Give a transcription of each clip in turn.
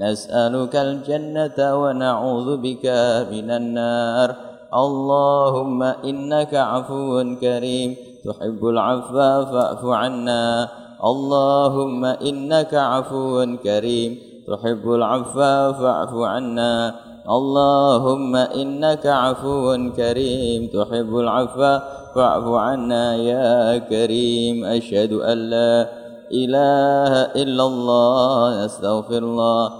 نسألك الجنة ونعوذ بك من النار. اللهم إنك عفو كريم. تحب العفو فاعف عنا. اللهم إنك عفو كريم. تحب العفو فاعف عنا. اللهم إنك عفو كريم. تحب العفو فاعف عنا يا كريم. أشهد أن لا إله إلا الله. نستغفر الله.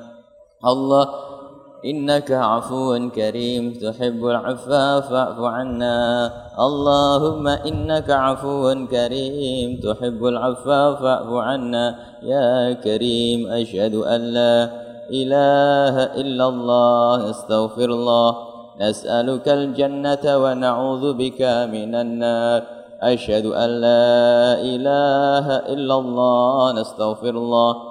الله. إنك عفو كريم تحب العفو فاعف عنا. اللهم إنك عفو كريم تحب العفو فاعف عنا. يا كريم أشهد أن لا إله إلا الله أستغفر الله. نسألك الجنة ونعوذ بك من النار. أشهد أن لا إله إلا الله نستغفر الله.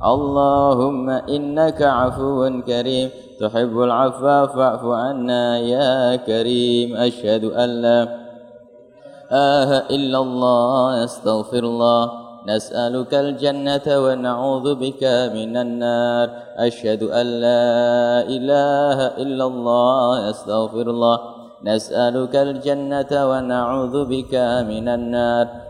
اللهم إنك عفو كريم. تحب العفو فاعف عنا يا كريم. أشهد أن لا إله إلا الله أستغفر الله. نسألك الجنة ونعوذ بك من النار. أشهد أن لا إله إلا الله أستغفر الله. نسألك الجنة ونعوذ بك من النار.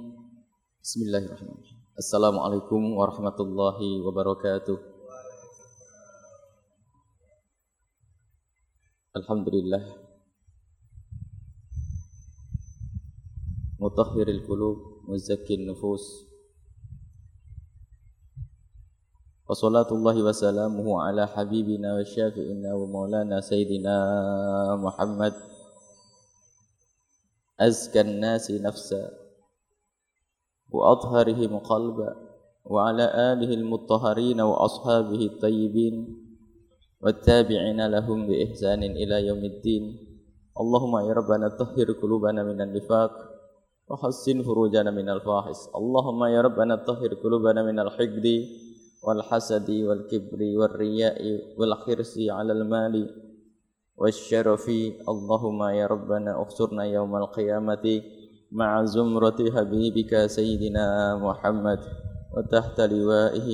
بسم الله الرحمن الرحيم السلام عليكم ورحمة الله وبركاته Alhamdulillah Mutahhiril qulub Muzakkin nufus Wa salatullahi wa salamuhu ala habibina wa syafi'ina wa maulana sayyidina Muhammad Azkan nasi nafsa Wa ala alihi al-muttaharina wa ashabihi tayyibin والتابعين لهم بإحسان إلى يوم الدين. اللهم يا ربنا طهر قلوبنا من النفاق وحسن فروجنا من الفاحش. اللهم يا ربنا طهر قلوبنا من الحقد والحسد والكبر والرياء والحرص على المال والشرف. اللهم يا ربنا احشرنا يوم القيامة مع زمرة حبيبك سيدنا محمد وتحت لوائه.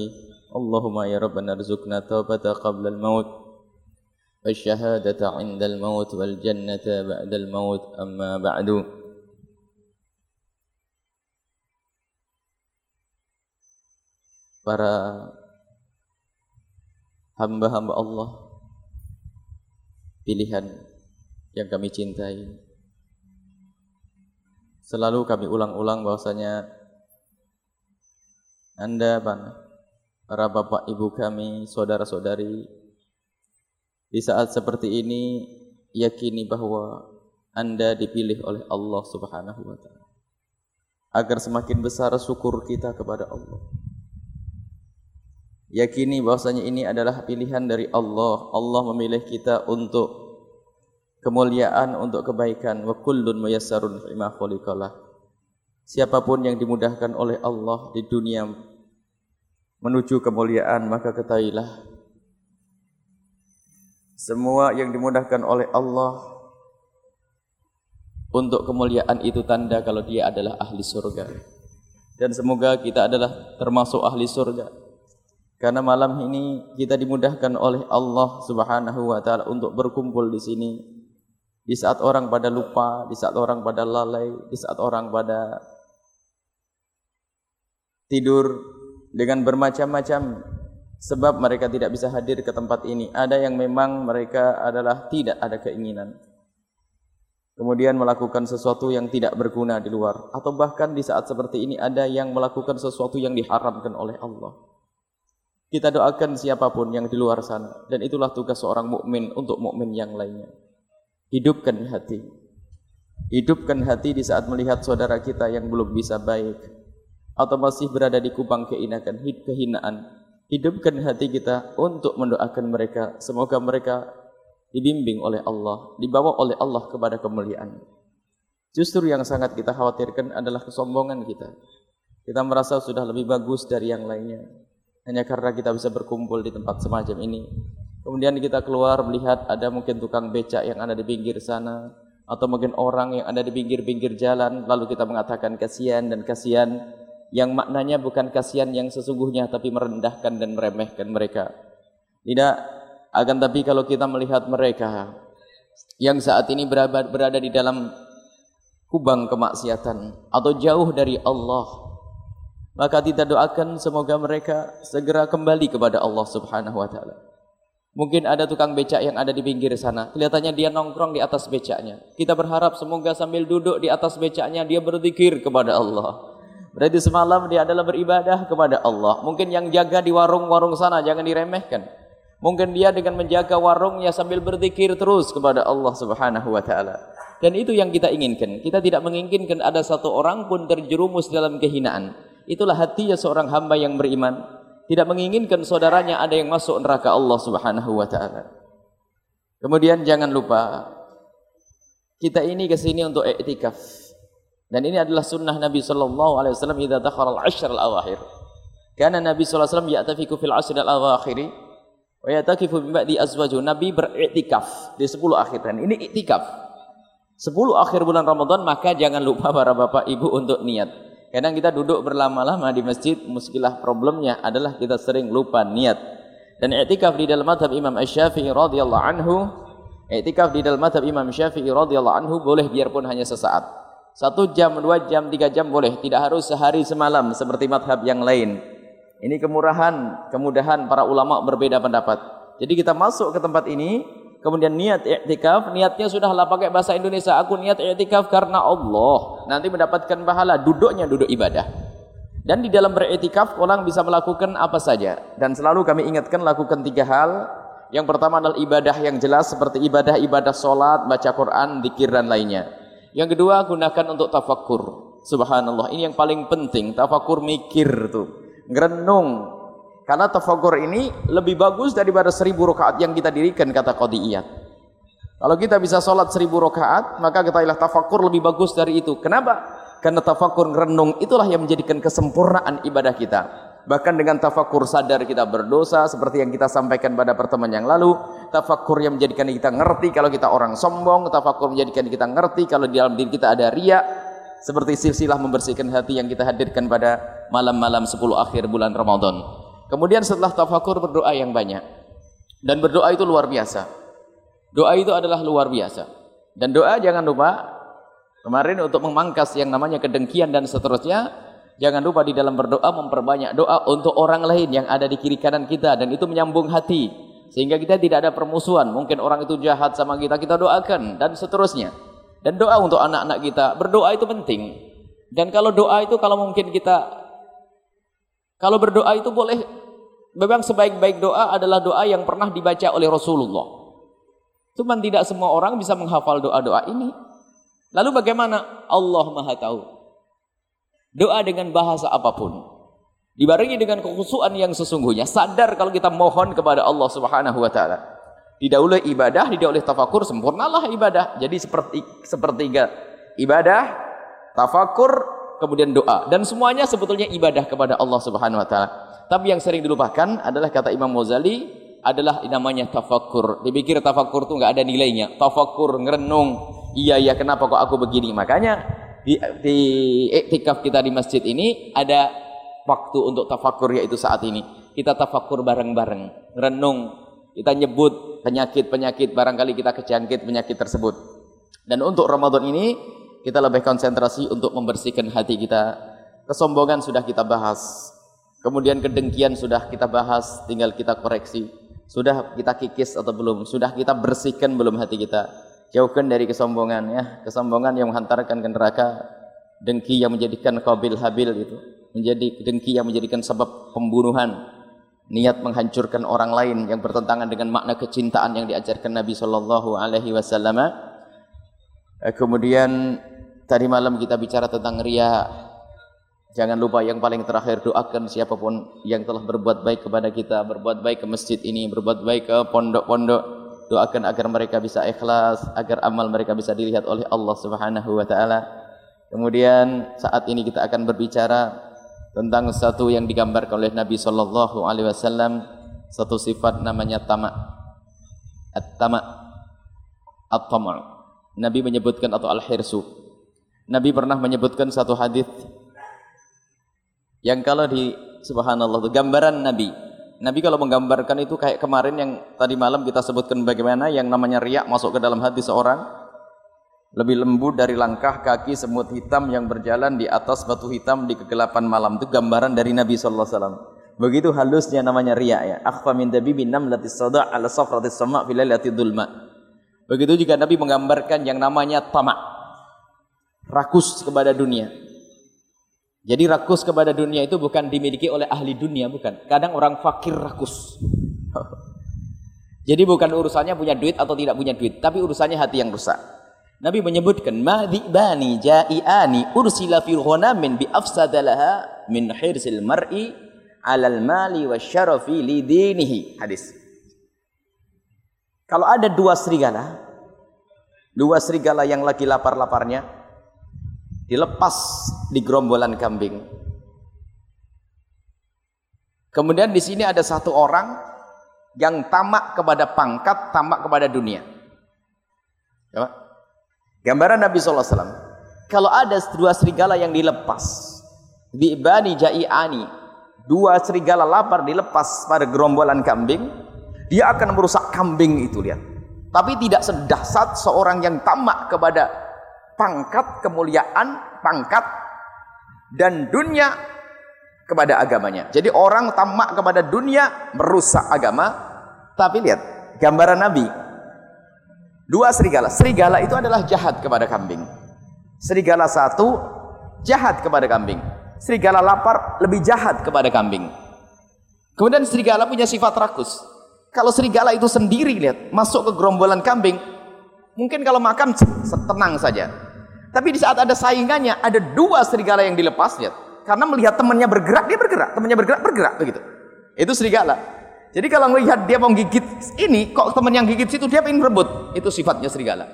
اللهم يا ربنا ارزقنا توبة قبل الموت والشهادة عند الموت والجنة بعد الموت. أما بعد. Para hamba-hamba Allah pilihan yang kami cintai. Selalu kami ulang-ulang bahwasanya Anda para bapak ibu kami, saudara-saudari, di saat seperti ini yakini bahwa Anda dipilih oleh Allah Subhanahu wa taala. agar semakin besar syukur kita kepada Allah. Yakini bahwasanya ini adalah pilihan dari Allah. Allah memilih kita untuk kemuliaan, untuk kebaikan. Wa kullun muyassarun lima khuliqalah. Siapa pun yang dimudahkan oleh Allah di dunia menuju kemuliaan, maka ketahuilah semua yang dimudahkan oleh Allah untuk kemuliaan itu tanda kalau dia adalah ahli surga. Dan semoga kita adalah termasuk ahli surga. Karena malam ini kita dimudahkan oleh Allah Subhanahu wa taala untuk berkumpul di sini. Di saat orang pada lupa, di saat orang pada lalai, di saat orang pada tidur dengan bermacam-macam sebab mereka tidak bisa hadir ke tempat ini. Ada yang memang mereka adalah tidak ada keinginan kemudian melakukan sesuatu yang tidak berguna di luar atau bahkan di saat seperti ini ada yang melakukan sesuatu yang diharamkan oleh Allah. Kita doakan siapa pun yang di luar sana dan itulah tugas seorang mukmin untuk mukmin yang lainnya. Hidupkan hati. Hidupkan hati di saat melihat saudara kita yang belum bisa baik atau masih berada di kubang keinakan, kehinaan. Hidupkan hati kita untuk mendoakan mereka. Semoga mereka dibimbing oleh Allah, dibawa oleh Allah kepada kemuliaan. Justru yang sangat kita khawatirkan adalah kesombongan kita. Kita merasa sudah lebih bagus dari yang lainnya. Hanya karena kita bisa berkumpul di tempat semacam ini. Kemudian kita keluar melihat ada mungkin tukang becak yang ada di pinggir sana. Atau mungkin orang yang ada di pinggir-pinggir jalan. Lalu kita mengatakan kasihan dan kasihan. Yang maknanya bukan kasihan yang sesungguhnya tapi merendahkan dan meremehkan mereka. Tidak akan tapi kalau kita melihat mereka yang saat ini berada, berada di dalam kubang kemaksiatan atau jauh dari Allah, maka kita doakan semoga mereka segera kembali kepada Allah Subhanahu wa taala. Mungkin ada tukang becak yang ada di pinggir sana. Kelihatannya dia nongkrong di atas becaknya. Kita berharap semoga sambil duduk di atas becaknya dia berzikir kepada Allah. Berarti semalam dia adalah beribadah kepada Allah. Mungkin yang jaga di warung-warung sana jangan diremehkan. Mungkin dia dengan menjaga warungnya sambil berzikir terus kepada Allah Subhanahu wa taala. Dan itu yang kita inginkan. Kita tidak menginginkan ada satu orang pun terjerumus dalam kehinaan. Itulah hatinya seorang hamba yang beriman. Tidak menginginkan saudaranya ada yang masuk neraka Allah Subhanahu wa taala. Kemudian jangan lupa kita ini ke sini untuk iktikaf. Dan ini adalah sunnah Nabi sallallahu alaihi wasallam idza dakhala al-ashr al-awakhir. Karena Nabi sallallahu alaihi wasallam ya'tafiku fil ashr al-awakhir Wa yatakifu bi ba'di azwaju. Nabi beriktikaf di 10 akhir dan ini iktikaf. 10 akhir bulan Ramadan maka jangan lupa para bapak ibu untuk niat. Kadang kita duduk berlama-lama di masjid, muskilah problemnya adalah kita sering lupa niat. Dan iktikaf di dalam madhab Imam Asy-Syafi'i radhiyallahu anhu, iktikaf di dalam madhab Imam Syafi'i radhiyallahu anhu boleh biarpun hanya sesaat. Satu jam, dua jam, tiga jam boleh. Tidak harus sehari semalam seperti madhab yang lain. Ini kemurahan, kemudahan para ulama berbeda pendapat. Jadi kita masuk ke tempat ini, kemudian niat i'tikaf, niatnya sudahlah pakai bahasa Indonesia. Aku niat i'tikaf karena Allah. Nanti mendapatkan pahala, duduknya duduk ibadah. Dan di dalam beriktikaf orang bisa melakukan apa saja. Dan selalu kami ingatkan lakukan tiga hal. Yang pertama adalah ibadah yang jelas seperti ibadah-ibadah solat, baca Quran, dikir dan lainnya. Yang kedua gunakan untuk tafakur. Subhanallah, ini yang paling penting. Tafakur mikir tuh ngerenung. Karena tafakur ini lebih bagus daripada seribu rakaat yang kita dirikan kata Qadiyat. Kalau kita bisa sholat seribu rakaat, maka ketahuilah tafakur lebih bagus dari itu. Kenapa? Karena tafakur ngerenung itulah yang menjadikan kesempurnaan ibadah kita. Bahkan dengan tafakur sadar kita berdosa seperti yang kita sampaikan pada pertemuan yang lalu. Tafakur yang menjadikan kita ngerti kalau kita orang sombong. Tafakur menjadikan kita ngerti kalau di dalam diri kita ada riak seperti silsilah membersihkan hati yang kita hadirkan pada malam-malam 10 akhir bulan Ramadan. Kemudian setelah tafakur berdoa yang banyak. Dan berdoa itu luar biasa. Doa itu adalah luar biasa. Dan doa jangan lupa kemarin untuk memangkas yang namanya kedengkian dan seterusnya, jangan lupa di dalam berdoa memperbanyak doa untuk orang lain yang ada di kiri kanan kita dan itu menyambung hati sehingga kita tidak ada permusuhan. Mungkin orang itu jahat sama kita, kita doakan dan seterusnya. Dan doa untuk anak-anak kita. Berdoa itu penting. Dan kalau doa itu kalau mungkin kita kalau berdoa itu boleh memang sebaik-baik doa adalah doa yang pernah dibaca oleh Rasulullah. Cuman tidak semua orang bisa menghafal doa-doa ini. Lalu bagaimana? Allah Maha tahu. Doa dengan bahasa apa pun. Dibarengi dengan kekhusuan yang sesungguhnya. Sadar kalau kita mohon kepada Allah subhanahu wa ta'ala. Tidak oleh ibadah, tidak oleh tafakur, sempurnalah ibadah. Jadi seperti sepertiga ibadah, tafakur, kemudian doa. Dan semuanya sebetulnya ibadah kepada Allah subhanahu wa ta'ala. Tapi yang sering dilupakan adalah kata Imam Mozali adalah namanya tafakur. Dipikir tafakur itu nggak ada nilainya. Tafakur, ngerenung. Iya, iya, kenapa kok aku begini? Makanya di, di iktikaf kita di masjid ini ada waktu untuk tafakur yaitu saat ini. Kita tafakur bareng-bareng, renung, kita nyebut penyakit-penyakit barangkali kita kejangkit penyakit tersebut. Dan untuk Ramadan ini kita lebih konsentrasi untuk membersihkan hati kita. Kesombongan sudah kita bahas. Kemudian kedengkian sudah kita bahas, tinggal kita koreksi. Sudah kita kikis atau belum? Sudah kita bersihkan belum hati kita? Jauhkan dari kesombongan ya. Kesombongan yang menghantarkan ke neraka, dengki yang menjadikan kabil habil itu menjadi dengki yang menjadikan sebab pembunuhan, niat menghancurkan orang lain yang bertentangan dengan makna kecintaan yang diajarkan Nabi sallallahu alaihi wasallam. Eh, kemudian tadi malam kita bicara tentang ria. Jangan lupa yang paling terakhir doakan siapa pun yang telah berbuat baik kepada kita, berbuat baik ke masjid ini, berbuat baik ke pondok-pondok. Doakan agar mereka bisa ikhlas, agar amal mereka bisa dilihat oleh Allah Subhanahu wa taala. Kemudian saat ini kita akan berbicara tentang satu yang digambarkan oleh Nabi sallallahu alaihi wasallam satu sifat namanya tamak at-tamak at-tama' Nabi menyebutkan atau al-hirsu Nabi pernah menyebutkan satu hadis yang kalau di subhanallah itu gambaran Nabi Nabi kalau menggambarkan itu kayak kemarin yang tadi malam kita sebutkan bagaimana yang namanya riak masuk ke dalam hati seorang lebih lembut dari langkah kaki semut hitam yang berjalan di atas batu hitam di kegelapan malam itu gambaran dari Nabi sallallahu alaihi wasallam. Begitu halusnya namanya riya ya. Akhfa min dabibin namlatis sada' ala safratis sama' fi dhulma. Begitu juga Nabi menggambarkan yang namanya tamak. Rakus kepada dunia. Jadi rakus kepada dunia itu bukan dimiliki oleh ahli dunia, bukan. Kadang orang fakir rakus. Jadi bukan urusannya punya duit atau tidak punya duit, tapi urusannya hati yang rusak. Nabi menyebutkan madhibani ja'iani ursila fil ghanamin bi afsadalaha min hirsil mar'i alal mali wasyarafi li dinihi. Hadis. Kalau ada dua serigala, dua serigala yang lagi lapar-laparnya dilepas di gerombolan kambing. Kemudian di sini ada satu orang yang tamak kepada pangkat, tamak kepada dunia. Ya, Gambaran Nabi SAW. Kalau ada dua serigala yang dilepas. Bi'bani ja'i'ani. Dua serigala lapar dilepas pada gerombolan kambing. Dia akan merusak kambing itu lihat. Tapi tidak sedahsat seorang yang tamak kepada pangkat, kemuliaan, pangkat, dan dunia kepada agamanya. Jadi orang tamak kepada dunia merusak agama. Tapi lihat gambaran Nabi Dua serigala. Serigala itu adalah jahat kepada kambing. Serigala satu jahat kepada kambing. Serigala lapar lebih jahat kepada kambing. Kemudian serigala punya sifat rakus. Kalau serigala itu sendiri lihat masuk ke gerombolan kambing, mungkin kalau makan tenang saja. Tapi di saat ada saingannya, ada dua serigala yang dilepas lihat. Karena melihat temannya bergerak, dia bergerak. Temannya bergerak, bergerak begitu. Itu serigala. Jadi kalau melihat dia mau gigit ini, kok teman yang gigit situ dia ingin rebut. Itu sifatnya serigala.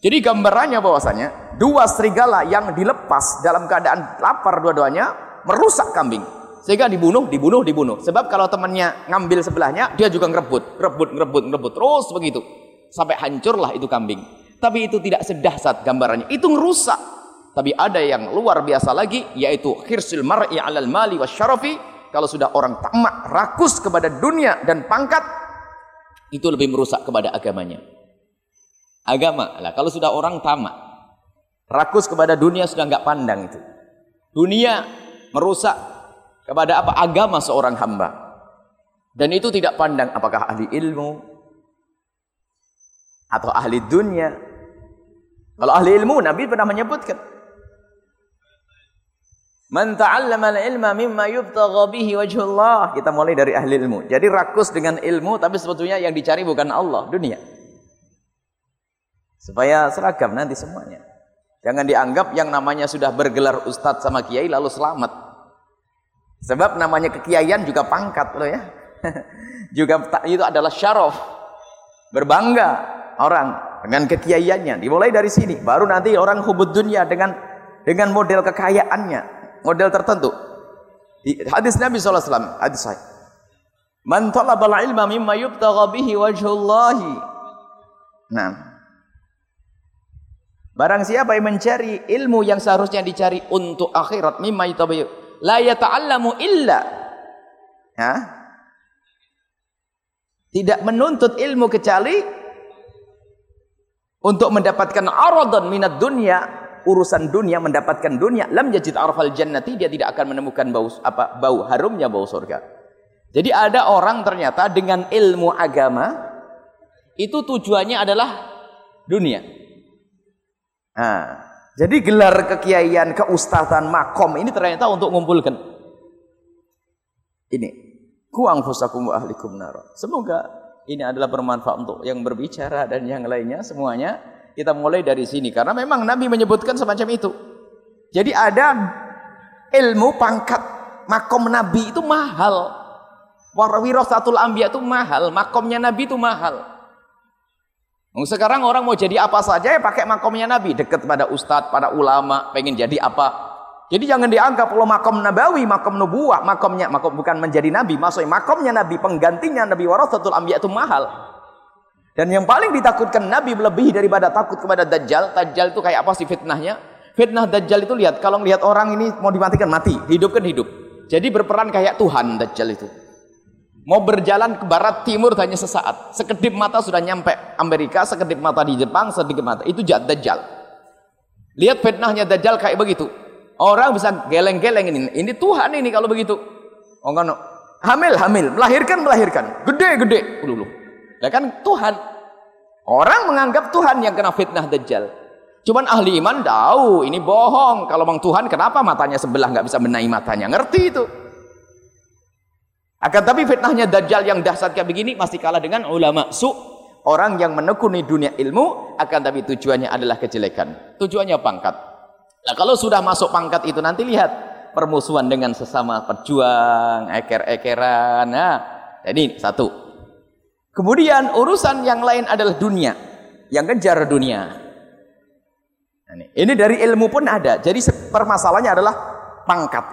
Jadi gambarannya bahwasanya dua serigala yang dilepas dalam keadaan lapar dua-duanya merusak kambing. Sehingga dibunuh, dibunuh, dibunuh. Sebab kalau temannya ngambil sebelahnya, dia juga ngerebut, ngerebut, ngerebut, ngerebut terus begitu. Sampai hancurlah itu kambing. Tapi itu tidak sedahsat gambarannya. Itu ngerusak. Tapi ada yang luar biasa lagi yaitu khirsul mar'i 'alal mali wasyarafi kalau sudah orang tamak, rakus kepada dunia dan pangkat, itu lebih merusak kepada agamanya. Agama, lah kalau sudah orang tamak, rakus kepada dunia sudah nggak pandang itu. Dunia merusak kepada apa agama seorang hamba. Dan itu tidak pandang apakah ahli ilmu atau ahli dunia. Kalau ahli ilmu Nabi pernah menyebutkan Man ta'allama al-ilma mimma yubtagha bihi wajhullah. Kita mulai dari ahli ilmu. Jadi rakus dengan ilmu tapi sebetulnya yang dicari bukan Allah, dunia. Supaya seragam nanti semuanya. Jangan dianggap yang namanya sudah bergelar ustadz sama kiai lalu selamat. Sebab namanya kekiaian juga pangkat loh ya. juga itu adalah syaraf. Berbangga orang dengan kekiaiannya. Dimulai dari sini. Baru nanti orang hubud dunia dengan dengan model kekayaannya. Model tertentu. Di hadis Nabi SAW. Hadis saya. Man talabal ilma mimma yubtagha bihi wajhullahi. Nah, Barang siapa yang mencari ilmu yang seharusnya dicari untuk akhirat mimma yatabayyu la yata'allamu illa ya tidak menuntut ilmu kecuali untuk mendapatkan aradan minat dunia urusan dunia mendapatkan dunia lam yajid arfal jannati dia tidak akan menemukan bau apa bau harumnya bau surga jadi ada orang ternyata dengan ilmu agama itu tujuannya adalah dunia Nah, jadi gelar kekiaian, keustazan, makom ini ternyata untuk mengumpulkan ini. Kuang fusakum wa ahlikum nar. Semoga ini adalah bermanfaat untuk yang berbicara dan yang lainnya semuanya. Kita mulai dari sini karena memang Nabi menyebutkan semacam itu. Jadi ada ilmu pangkat makom Nabi itu mahal. Warawirosatul anbiya itu mahal, makomnya Nabi itu mahal. Sekarang orang mau jadi apa saja ya pakai makomnya Nabi, dekat pada ustadz, pada ulama, pengen jadi apa. Jadi jangan dianggap kalau makom nabawi, makom nubuah, makomnya makom bukan menjadi nabi, maksudnya makomnya nabi, penggantinya nabi warasatul anbiya itu mahal. Dan yang paling ditakutkan nabi lebih daripada takut kepada dajjal. Dajjal itu kayak apa sih fitnahnya? Fitnah dajjal itu lihat, kalau lihat orang ini mau dimatikan mati, hidup kan hidup. Jadi berperan kayak Tuhan dajjal itu. Mau berjalan ke barat timur hanya sesaat. Sekedip mata sudah nyampe Amerika, sekedip mata di Jepang, sedikit mata. Itu jad Dajjal. Lihat fitnahnya Dajjal kayak begitu. Orang bisa geleng-geleng ini. Ini Tuhan ini kalau begitu. Oh kan, hamil, hamil, melahirkan, melahirkan. Gede, gede. Ulu, Ya kan Tuhan. Orang menganggap Tuhan yang kena fitnah Dajjal. Cuman ahli iman tahu ini bohong. Kalau bang Tuhan kenapa matanya sebelah nggak bisa benahi matanya? Ngerti itu. Akan tapi fitnahnya Dajjal yang dahsyat kayak begini masih kalah dengan ulama su. Orang yang menekuni dunia ilmu akan tapi tujuannya adalah kejelekan. Tujuannya pangkat. Nah, kalau sudah masuk pangkat itu nanti lihat permusuhan dengan sesama pejuang, eker-ekeran. Nah, jadi satu. Kemudian urusan yang lain adalah dunia. Yang kejar dunia. Nah, ini dari ilmu pun ada. Jadi permasalahannya adalah pangkat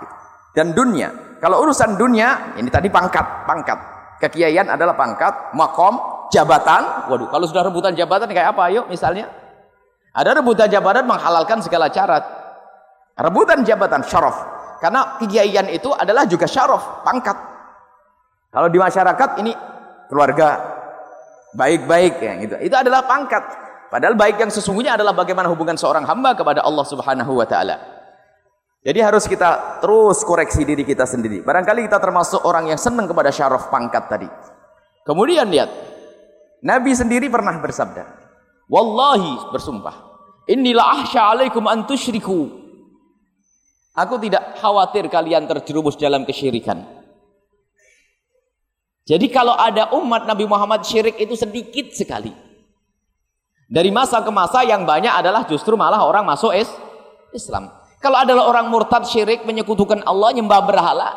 dan dunia. Kalau urusan dunia, ini tadi pangkat, pangkat. Kekiaian adalah pangkat, makom, jabatan. Waduh, kalau sudah rebutan jabatan kayak apa? Ayo misalnya. Ada rebutan jabatan menghalalkan segala syarat. Rebutan jabatan syaraf. Karena kekiaian itu adalah juga syaraf, pangkat. Kalau di masyarakat ini keluarga baik-baik ya gitu. Itu adalah pangkat. Padahal baik yang sesungguhnya adalah bagaimana hubungan seorang hamba kepada Allah Subhanahu wa taala. Jadi harus kita terus koreksi diri kita sendiri. Barangkali kita termasuk orang yang senang kepada syaraf pangkat tadi. Kemudian lihat, Nabi sendiri pernah bersabda, Wallahi bersumpah, Inilah ahsya alaikum antushriku. Aku tidak khawatir kalian terjerumus dalam kesyirikan. Jadi kalau ada umat Nabi Muhammad syirik itu sedikit sekali. Dari masa ke masa yang banyak adalah justru malah orang masuk Islam. Kalau adalah orang murtad syirik menyekutukan Allah nyembah berhala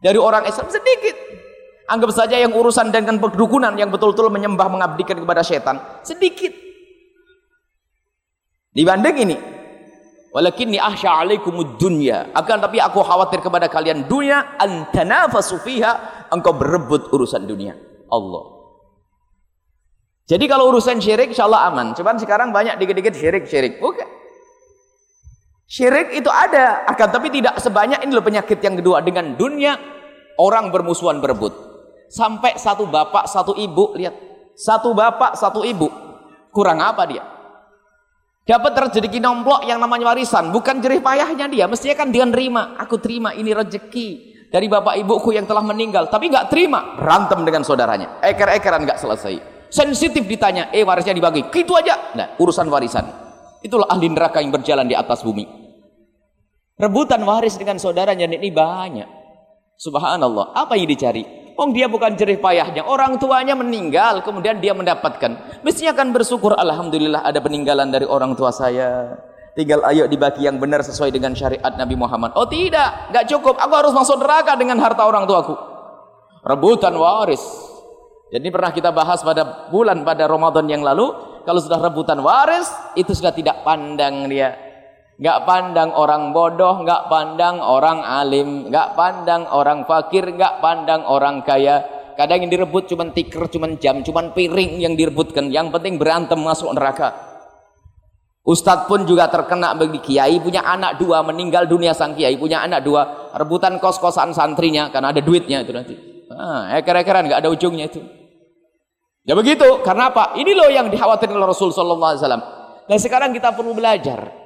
dari orang Islam sedikit. Anggap saja yang urusan dengan perdukunan yang betul-betul menyembah mengabdikan kepada setan sedikit. Dibanding ini, walakinni ahsya alaikumud dunya. Akan tapi aku khawatir kepada kalian dunia antanafasu fiha, engkau berebut urusan dunia. Allah. Jadi kalau urusan syirik insyaallah aman. Cuman sekarang banyak dikit-dikit syirik-syirik. Bukan. Syirik itu ada, akan tapi tidak sebanyak ini loh penyakit yang kedua dengan dunia orang bermusuhan berebut. Sampai satu bapak, satu ibu, lihat. Satu bapak, satu ibu. Kurang apa dia? Dapat rezeki nomplok yang namanya warisan, bukan jerih payahnya dia, mestinya kan dia nerima. Aku terima ini rezeki dari bapak ibuku yang telah meninggal, tapi nggak terima, berantem dengan saudaranya. Eker-ekeran nggak selesai. Sensitif ditanya, eh warisnya dibagi, gitu aja. Nah, urusan warisan. Itulah ahli neraka yang berjalan di atas bumi. Rebutan waris dengan saudaranya ini banyak. Subhanallah. Apa yang dicari? Oh dia bukan jerih payahnya. Orang tuanya meninggal, kemudian dia mendapatkan. Mestinya akan bersyukur. Alhamdulillah ada peninggalan dari orang tua saya. Tinggal ayo dibagi yang benar sesuai dengan syariat Nabi Muhammad. Oh tidak, nggak cukup. Aku harus masuk neraka dengan harta orang tuaku. Rebutan waris. Jadi pernah kita bahas pada bulan pada Ramadan yang lalu, kalau sudah rebutan waris, itu sudah tidak pandang dia. Nggak pandang orang bodoh, nggak pandang orang alim, nggak pandang orang fakir, nggak pandang orang kaya. Kadang yang direbut cuma tikar, cuma jam, cuma piring yang direbutkan. Yang penting berantem masuk neraka. Ustadz pun juga terkena bagi kiai punya anak dua meninggal dunia sang kiai punya anak dua rebutan kos-kosan santrinya karena ada duitnya itu nanti. Ah, eker-ekeran nggak ada ujungnya itu. Ya begitu. Karena apa? Ini loh yang dikhawatirkan oleh Rasul Sallallahu. Dan sekarang kita perlu belajar.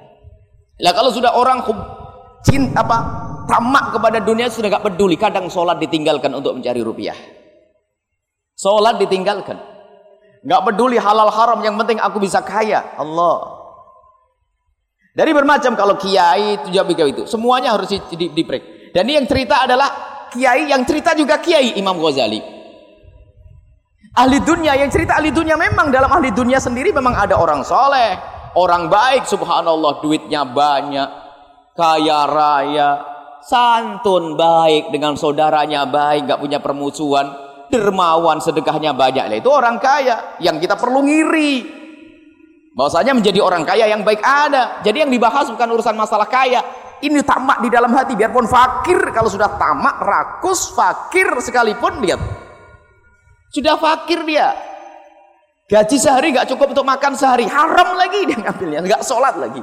Lah kalau sudah orang cinta apa tamak kepada dunia sudah nggak peduli. Kadang sholat ditinggalkan untuk mencari rupiah. Sholat ditinggalkan. Nggak peduli halal haram. Yang penting aku bisa kaya. Allah. Dari bermacam kalau kiai itu juga begitu. Semuanya harus di, di break. Dan ini yang cerita adalah kiai yang cerita juga kiai Imam Ghazali. Ahli dunia yang cerita ahli dunia memang dalam ahli dunia sendiri memang ada orang soleh, orang baik, subhanallah duitnya banyak, kaya raya, santun baik dengan saudaranya baik, nggak punya permusuhan, dermawan sedekahnya banyak. Itu orang kaya yang kita perlu ngiri. Bahwasanya menjadi orang kaya yang baik ada. Jadi yang dibahas bukan urusan masalah kaya. Ini tamak di dalam hati. Biarpun fakir. Kalau sudah tamak, rakus, fakir sekalipun. Lihat. Sudah fakir dia. Gaji sehari gak cukup untuk makan sehari. Haram lagi dia ngambilnya. Gak sholat lagi.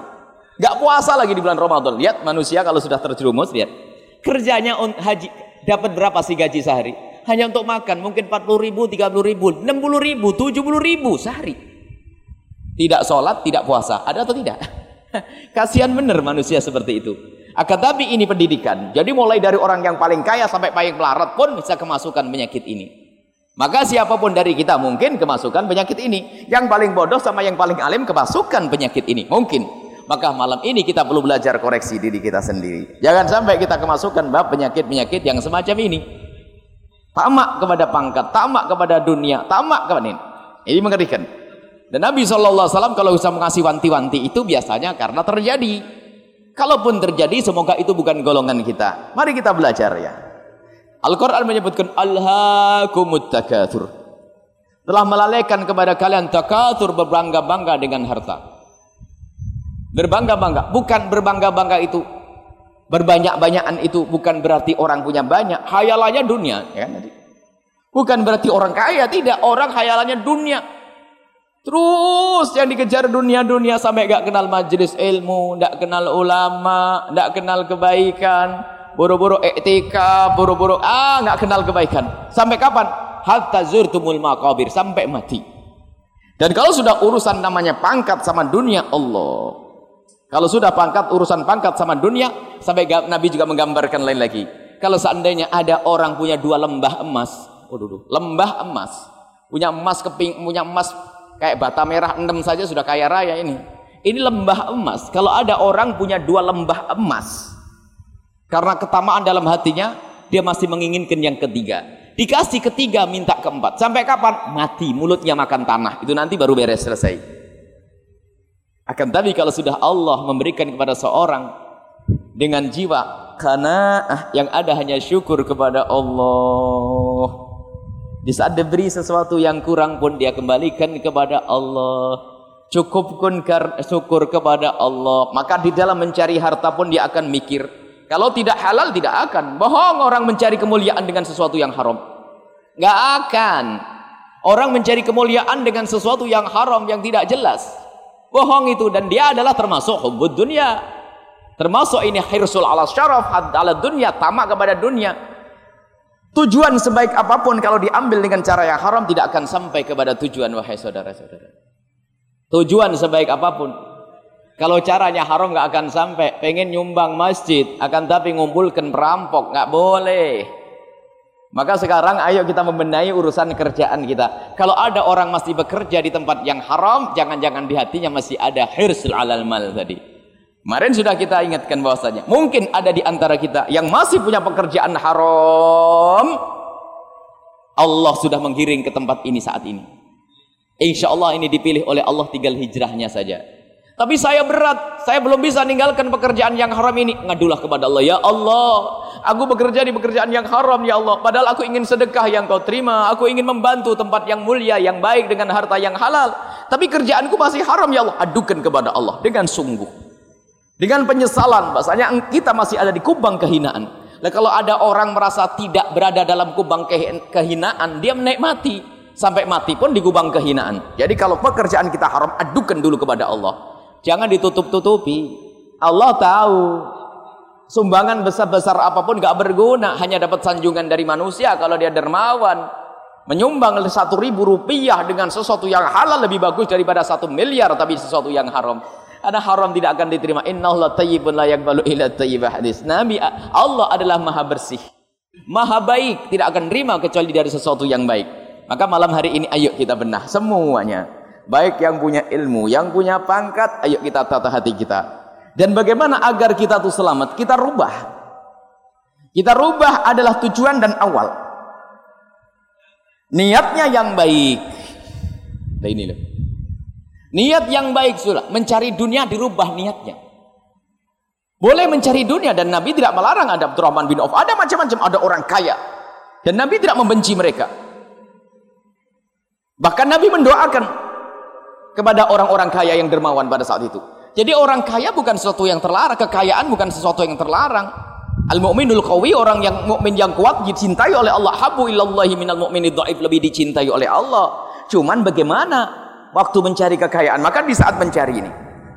Gak puasa lagi di bulan Ramadan. Lihat manusia kalau sudah terjerumus. Lihat. Kerjanya haji. Dapat berapa sih gaji sehari? Hanya untuk makan. Mungkin 40 ribu, 30 ribu, 60 ribu, 70 ribu sehari. Tidak sholat, tidak puasa. Ada atau tidak? Kasihan benar manusia seperti itu. Akan tapi ini pendidikan. Jadi mulai dari orang yang paling kaya sampai paling melarat pun bisa kemasukan penyakit ini. Maka siapa pun dari kita mungkin kemasukan penyakit ini. Yang paling bodoh sama yang paling alim kemasukan penyakit ini. Mungkin. Maka malam ini kita perlu belajar koreksi diri kita sendiri. Jangan sampai kita kemasukan bab penyakit-penyakit yang semacam ini. Tamak kepada pangkat, tamak kepada dunia, tamak kepada ini. Ini mengerikan. Dan Nabi SAW kalau bisa mengasih wanti-wanti itu biasanya karena terjadi. Kalaupun terjadi semoga itu bukan golongan kita. Mari kita belajar ya. Al-Quran menyebutkan Alhaakumut takathur. Telah melalaikan kepada kalian takathur berbangga-bangga dengan harta. Berbangga-bangga. Bukan berbangga-bangga itu. Berbanyak-banyakan itu bukan berarti orang punya banyak. Hayalannya dunia. Ya, Bukan berarti orang kaya. Tidak. Orang hayalannya dunia. Terus yang dikejar dunia-dunia sampai gak kenal majelis ilmu, gak kenal ulama, gak kenal kebaikan, buru-buru etika, buru-buru ah gak kenal kebaikan. Sampai kapan? Hatta zurtumul maqabir sampai mati. Dan kalau sudah urusan namanya pangkat sama dunia Allah. Kalau sudah pangkat urusan pangkat sama dunia sampai Nabi juga menggambarkan lain lagi. Kalau seandainya ada orang punya dua lembah emas, oh, lembah emas, punya emas keping, punya emas Kayak bata merah enam saja sudah kaya raya ini. Ini lembah emas. Kalau ada orang punya dua lembah emas, karena ketamaan dalam hatinya, dia masih menginginkan yang ketiga. Dikasih ketiga, minta keempat. Sampai kapan? Mati, mulutnya makan tanah. Itu nanti baru beres selesai. Akan tapi kalau sudah Allah memberikan kepada seorang dengan jiwa karena yang ada hanya syukur kepada Allah di saat diberi sesuatu yang kurang pun dia kembalikan kepada Allah. Cukupkan syukur kepada Allah. Maka di dalam mencari harta pun dia akan mikir. Kalau tidak halal tidak akan. Bohong orang mencari kemuliaan dengan sesuatu yang haram. Gak akan. Orang mencari kemuliaan dengan sesuatu yang haram yang tidak jelas. Bohong itu dan dia adalah termasuk hubbud dunia. Termasuk ini hirsul ala syaraf ala dunia, tamak kepada dunia. Tujuan sebaik apa pun kalau diambil dengan cara yang haram tidak akan sampai kepada tujuan wahai saudara-saudara. Tujuan sebaik apa pun kalau caranya haram nggak akan sampai. Pengen nyumbang masjid akan tapi ngumpulkan perampok nggak boleh. Maka sekarang ayo kita membenahi urusan kerjaan kita. Kalau ada orang masih bekerja di tempat yang haram, jangan-jangan di hatinya masih ada hirsul alal mal tadi. Kemarin sudah kita ingatkan bahwasanya mungkin ada di antara kita yang masih punya pekerjaan haram. Allah sudah menggiring ke tempat ini saat ini. Insya Allah ini dipilih oleh Allah tinggal hijrahnya saja. Tapi saya berat, saya belum bisa meninggalkan pekerjaan yang haram ini. Ngadulah kepada Allah, ya Allah, aku bekerja di pekerjaan yang haram ya Allah. Padahal aku ingin sedekah yang kau terima, aku ingin membantu tempat yang mulia, yang baik dengan harta yang halal. Tapi kerjaanku masih haram ya Allah. Adukan kepada Allah dengan sungguh. Dengan penyesalan, bahasanya kita masih ada di kubang kehinaan. Nah kalau ada orang merasa tidak berada dalam kubang kehinaan, dia menikmati sampai mati pun di kubang kehinaan. Jadi kalau pekerjaan kita haram, adukan dulu kepada Allah. Jangan ditutup-tutupi. Allah tahu sumbangan besar-besar apa pun gak berguna, hanya dapat sanjungan dari manusia kalau dia dermawan. Menyumbang satu ribu rupiah dengan sesuatu yang halal lebih bagus daripada satu miliar tapi sesuatu yang haram. Karena haram tidak akan diterima. Inna Allah tayyibun la yakbalu illa tayyibah hadis. Nabi Allah adalah maha bersih. Maha baik. Tidak akan terima kecuali dari sesuatu yang baik. Maka malam hari ini ayo kita benah semuanya baik yang punya ilmu, yang punya pangkat, ayo kita tata hati kita. Dan bagaimana agar kita tuh selamat? Kita rubah. Kita rubah adalah tujuan dan awal. Niatnya yang baik. Nah ini loh. Niat yang baik sudah, mencari dunia dirubah niatnya. Boleh mencari dunia dan Nabi tidak melarang ada Abdurrahman bin Auf, ada macam-macam, ada orang kaya. Dan Nabi tidak membenci mereka. Bahkan Nabi mendoakan kepada orang-orang kaya yang dermawan pada saat itu. Jadi orang kaya bukan sesuatu yang terlarang, kekayaan bukan sesuatu yang terlarang. Al-mu'minul qawi orang yang mukmin yang kuat dicintai oleh Allah. Habu ilallahi minal mu'minid dhaif lebih dicintai oleh Allah. Cuman bagaimana waktu mencari kekayaan? Maka di saat mencari ini,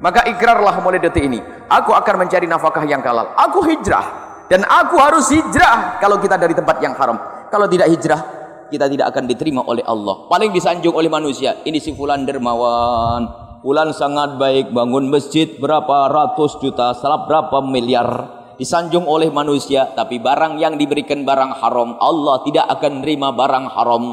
maka ikrarlah mulai detik ini, aku akan mencari nafkah yang halal. Aku hijrah dan aku harus hijrah kalau kita dari tempat yang haram. Kalau tidak hijrah, kita tidak akan diterima oleh Allah. Paling disanjung oleh manusia. Ini si fulan dermawan. Fulan sangat baik bangun masjid berapa ratus juta, salah berapa miliar. Disanjung oleh manusia, tapi barang yang diberikan barang haram, Allah tidak akan menerima barang haram.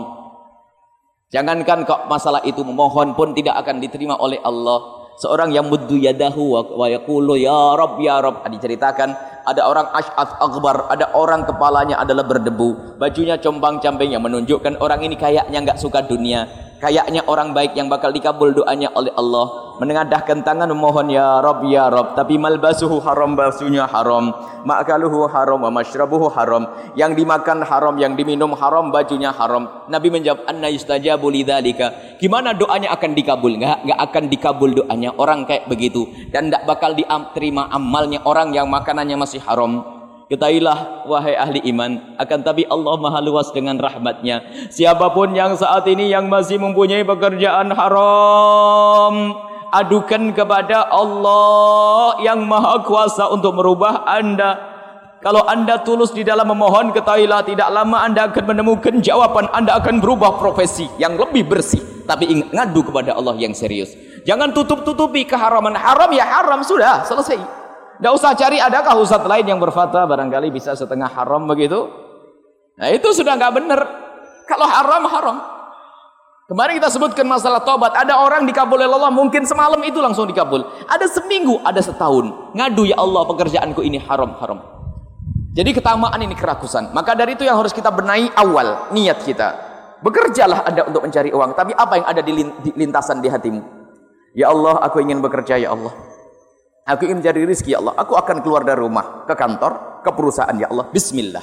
Jangankan kok masalah itu memohon pun tidak akan diterima oleh Allah seorang yang muddu yadahu wa yaqulu ya rab ya rab diceritakan ada orang ash'ath akbar ada orang kepalanya adalah berdebu. Bajunya compang-camping yang menunjukkan orang ini kayaknya enggak suka dunia kayaknya orang baik yang bakal dikabul doanya oleh Allah. Menengadahkan tangan memohon ya Rob ya Rob tapi malbasuhu haram basunya haram. Makaluhu haram wa mashrabuhu haram. Yang dimakan haram yang diminum haram bajunya haram. Nabi menjawab anna yustajabu lidzalika gimana doanya akan dikabul? Enggak enggak akan dikabul doanya. Orang kayak begitu. Dan enggak bakal diterima amalnya orang yang makanannya masih haram Ketahuilah wahai ahli iman. Akan tapi Allah maha luas dengan rahmatnya. Siapa pun yang saat ini yang masih mempunyai pekerjaan haram adukan kepada Allah yang maha kuasa untuk merubah anda. Kalau anda tulus di dalam memohon ketahuilah tidak lama anda akan menemukan jawaban. Anda akan berubah profesi yang lebih bersih. Tapi ingat ngadu kepada Allah yang serius. Jangan tutup-tutupi keharaman. Haram ya haram sudah selesai tidak usah cari adakah ustaz lain yang berfatwa barangkali bisa setengah haram begitu nah itu sudah nggak benar kalau haram haram Kemarin kita sebutkan masalah tobat. Ada orang dikabul oleh Allah mungkin semalam itu langsung dikabul. Ada seminggu, ada setahun. Ngadu ya Allah pekerjaanku ini haram haram. Jadi ketamaan ini kerakusan. Maka dari itu yang harus kita benahi awal niat kita. Bekerjalah Anda untuk mencari uang, tapi apa yang ada di lintasan di hatimu? Ya Allah, aku ingin bekerja ya Allah. Aku ingin mencari rezeki ya Allah. Aku akan keluar dari rumah ke kantor, ke perusahaan ya Allah. Bismillah.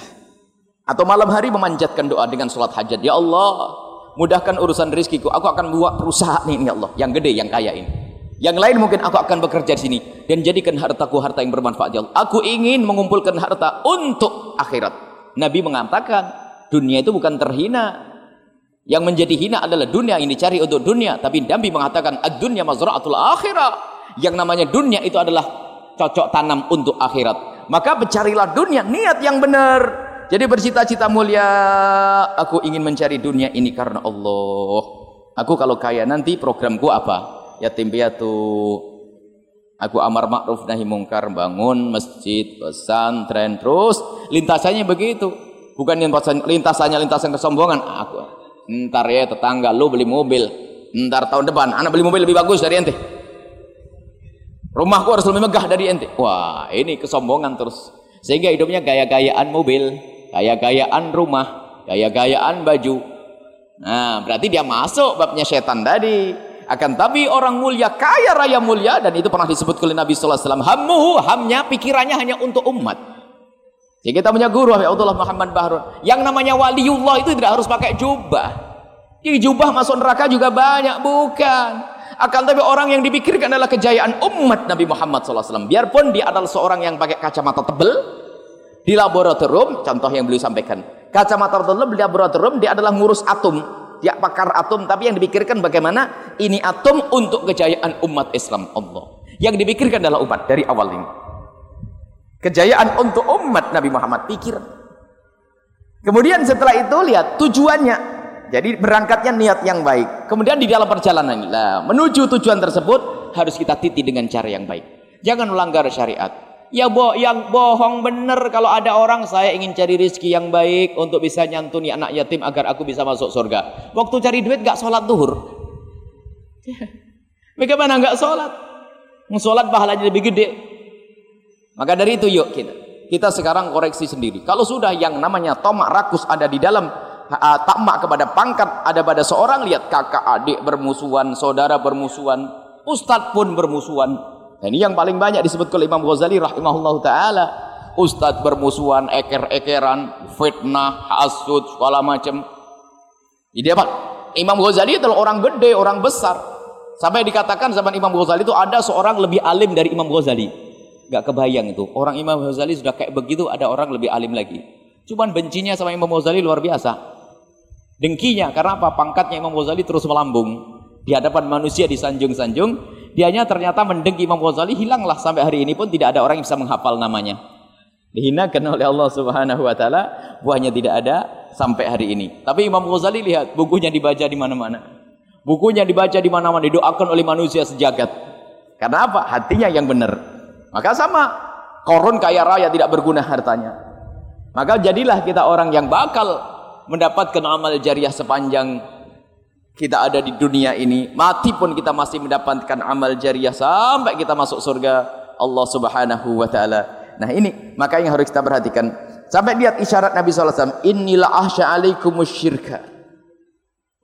Atau malam hari memanjatkan doa dengan sholat hajat. Ya Allah, mudahkan urusan rezekiku. Aku akan buat perusahaan ini ya Allah, yang gede, yang kaya ini. Yang lain mungkin aku akan bekerja di sini dan jadikan hartaku harta yang bermanfaat ya Allah. Aku ingin mengumpulkan harta untuk akhirat. Nabi mengatakan dunia itu bukan terhina. Yang menjadi hina adalah dunia yang dicari untuk dunia. Tapi Nabi mengatakan ad-dunya mazra'atul akhirah. Yang namanya dunia itu adalah cocok tanam untuk akhirat. Maka bercarilah dunia, niat yang benar. Jadi bercita-cita mulia, aku ingin mencari dunia ini karena Allah. Aku kalau kaya nanti programku apa? Yatim piatu. Aku amar ma'ruf nahi mungkar, bangun masjid, pesantren, terus lintasannya begitu. Bukan lintasan, lintasannya lintasan kesombongan. Aku ntar ya tetangga lu beli mobil. Ntar tahun depan anak beli mobil lebih bagus dari ente. Rumahku harus lebih megah dari ente. Wah, ini kesombongan terus. Sehingga hidupnya gaya-gayaan mobil gaya-gayaan rumah, gaya-gayaan baju. Nah, berarti dia masuk babnya setan tadi. Akan tapi orang mulia, kaya raya mulia dan itu pernah disebut oleh Nabi sallallahu alaihi wasallam, hammuhu, hamnya pikirannya hanya untuk umat. Jadi kita punya guru Abdullah Muhammad Bahrun. Yang namanya waliullah itu tidak harus pakai jubah. Jadi jubah masuk neraka juga banyak, bukan. Akan tapi orang yang dipikirkan adalah kejayaan umat Nabi Muhammad SAW. Biarpun dia adalah seorang yang pakai kacamata tebel di laboratorium, contoh yang beliau sampaikan. Kacamata tebel di laboratorium dia adalah ngurus atom, dia pakar atom, tapi yang dipikirkan bagaimana ini atom untuk kejayaan umat Islam Allah. Yang dipikirkan adalah umat dari awal ini. Kejayaan untuk umat Nabi Muhammad pikir. Kemudian setelah itu lihat tujuannya jadi berangkatnya niat yang baik. Kemudian di dalam perjalanan lah, menuju tujuan tersebut harus kita titi dengan cara yang baik. Jangan melanggar syariat. Ya bo yang bohong benar kalau ada orang saya ingin cari rizki yang baik untuk bisa nyantuni anak yatim agar aku bisa masuk surga. Waktu cari duit gak sholat duhur. Bagaimana gak sholat? Sholat pahalanya lebih gede. Maka dari itu yuk kita. Kita sekarang koreksi sendiri. Kalau sudah yang namanya tomak rakus ada di dalam uh, takmak kepada pangkat ada pada seorang lihat kakak adik bermusuhan saudara bermusuhan ustadz pun bermusuhan. Nah, ini yang paling banyak disebut oleh Imam Ghazali rahimahullah taala. Ustadz bermusuhan eker-ekeran fitnah hasud segala macam. Jadi apa? Imam Ghazali adalah orang gede orang besar. Sampai dikatakan zaman Imam Ghazali itu ada seorang lebih alim dari Imam Ghazali. Gak kebayang itu. Orang Imam Ghazali sudah kayak begitu ada orang lebih alim lagi. Cuman bencinya sama Imam Ghazali luar biasa Dengkinya karena apa? Pangkatnya Imam Ghazali terus melambung di hadapan manusia disanjung-sanjung. Dianya ternyata mendengki Imam Ghazali hilanglah sampai hari ini pun tidak ada orang yang bisa menghafal namanya. Dihinakan oleh Allah Subhanahu wa taala, buahnya tidak ada sampai hari ini. Tapi Imam Ghazali lihat bukunya dibaca di mana-mana. Bukunya dibaca di mana-mana didoakan oleh manusia sejagat. Karena apa? Hatinya yang benar. Maka sama, korun kaya raya tidak berguna hartanya. Maka jadilah kita orang yang bakal mendapatkan amal jariah sepanjang kita ada di dunia ini. Mati pun kita masih mendapatkan amal jariah sampai kita masuk surga. Allah subhanahu wa ta'ala. Nah ini maka yang harus kita perhatikan. Sampai lihat isyarat Nabi SAW inilah ahsya alaikumus syirka.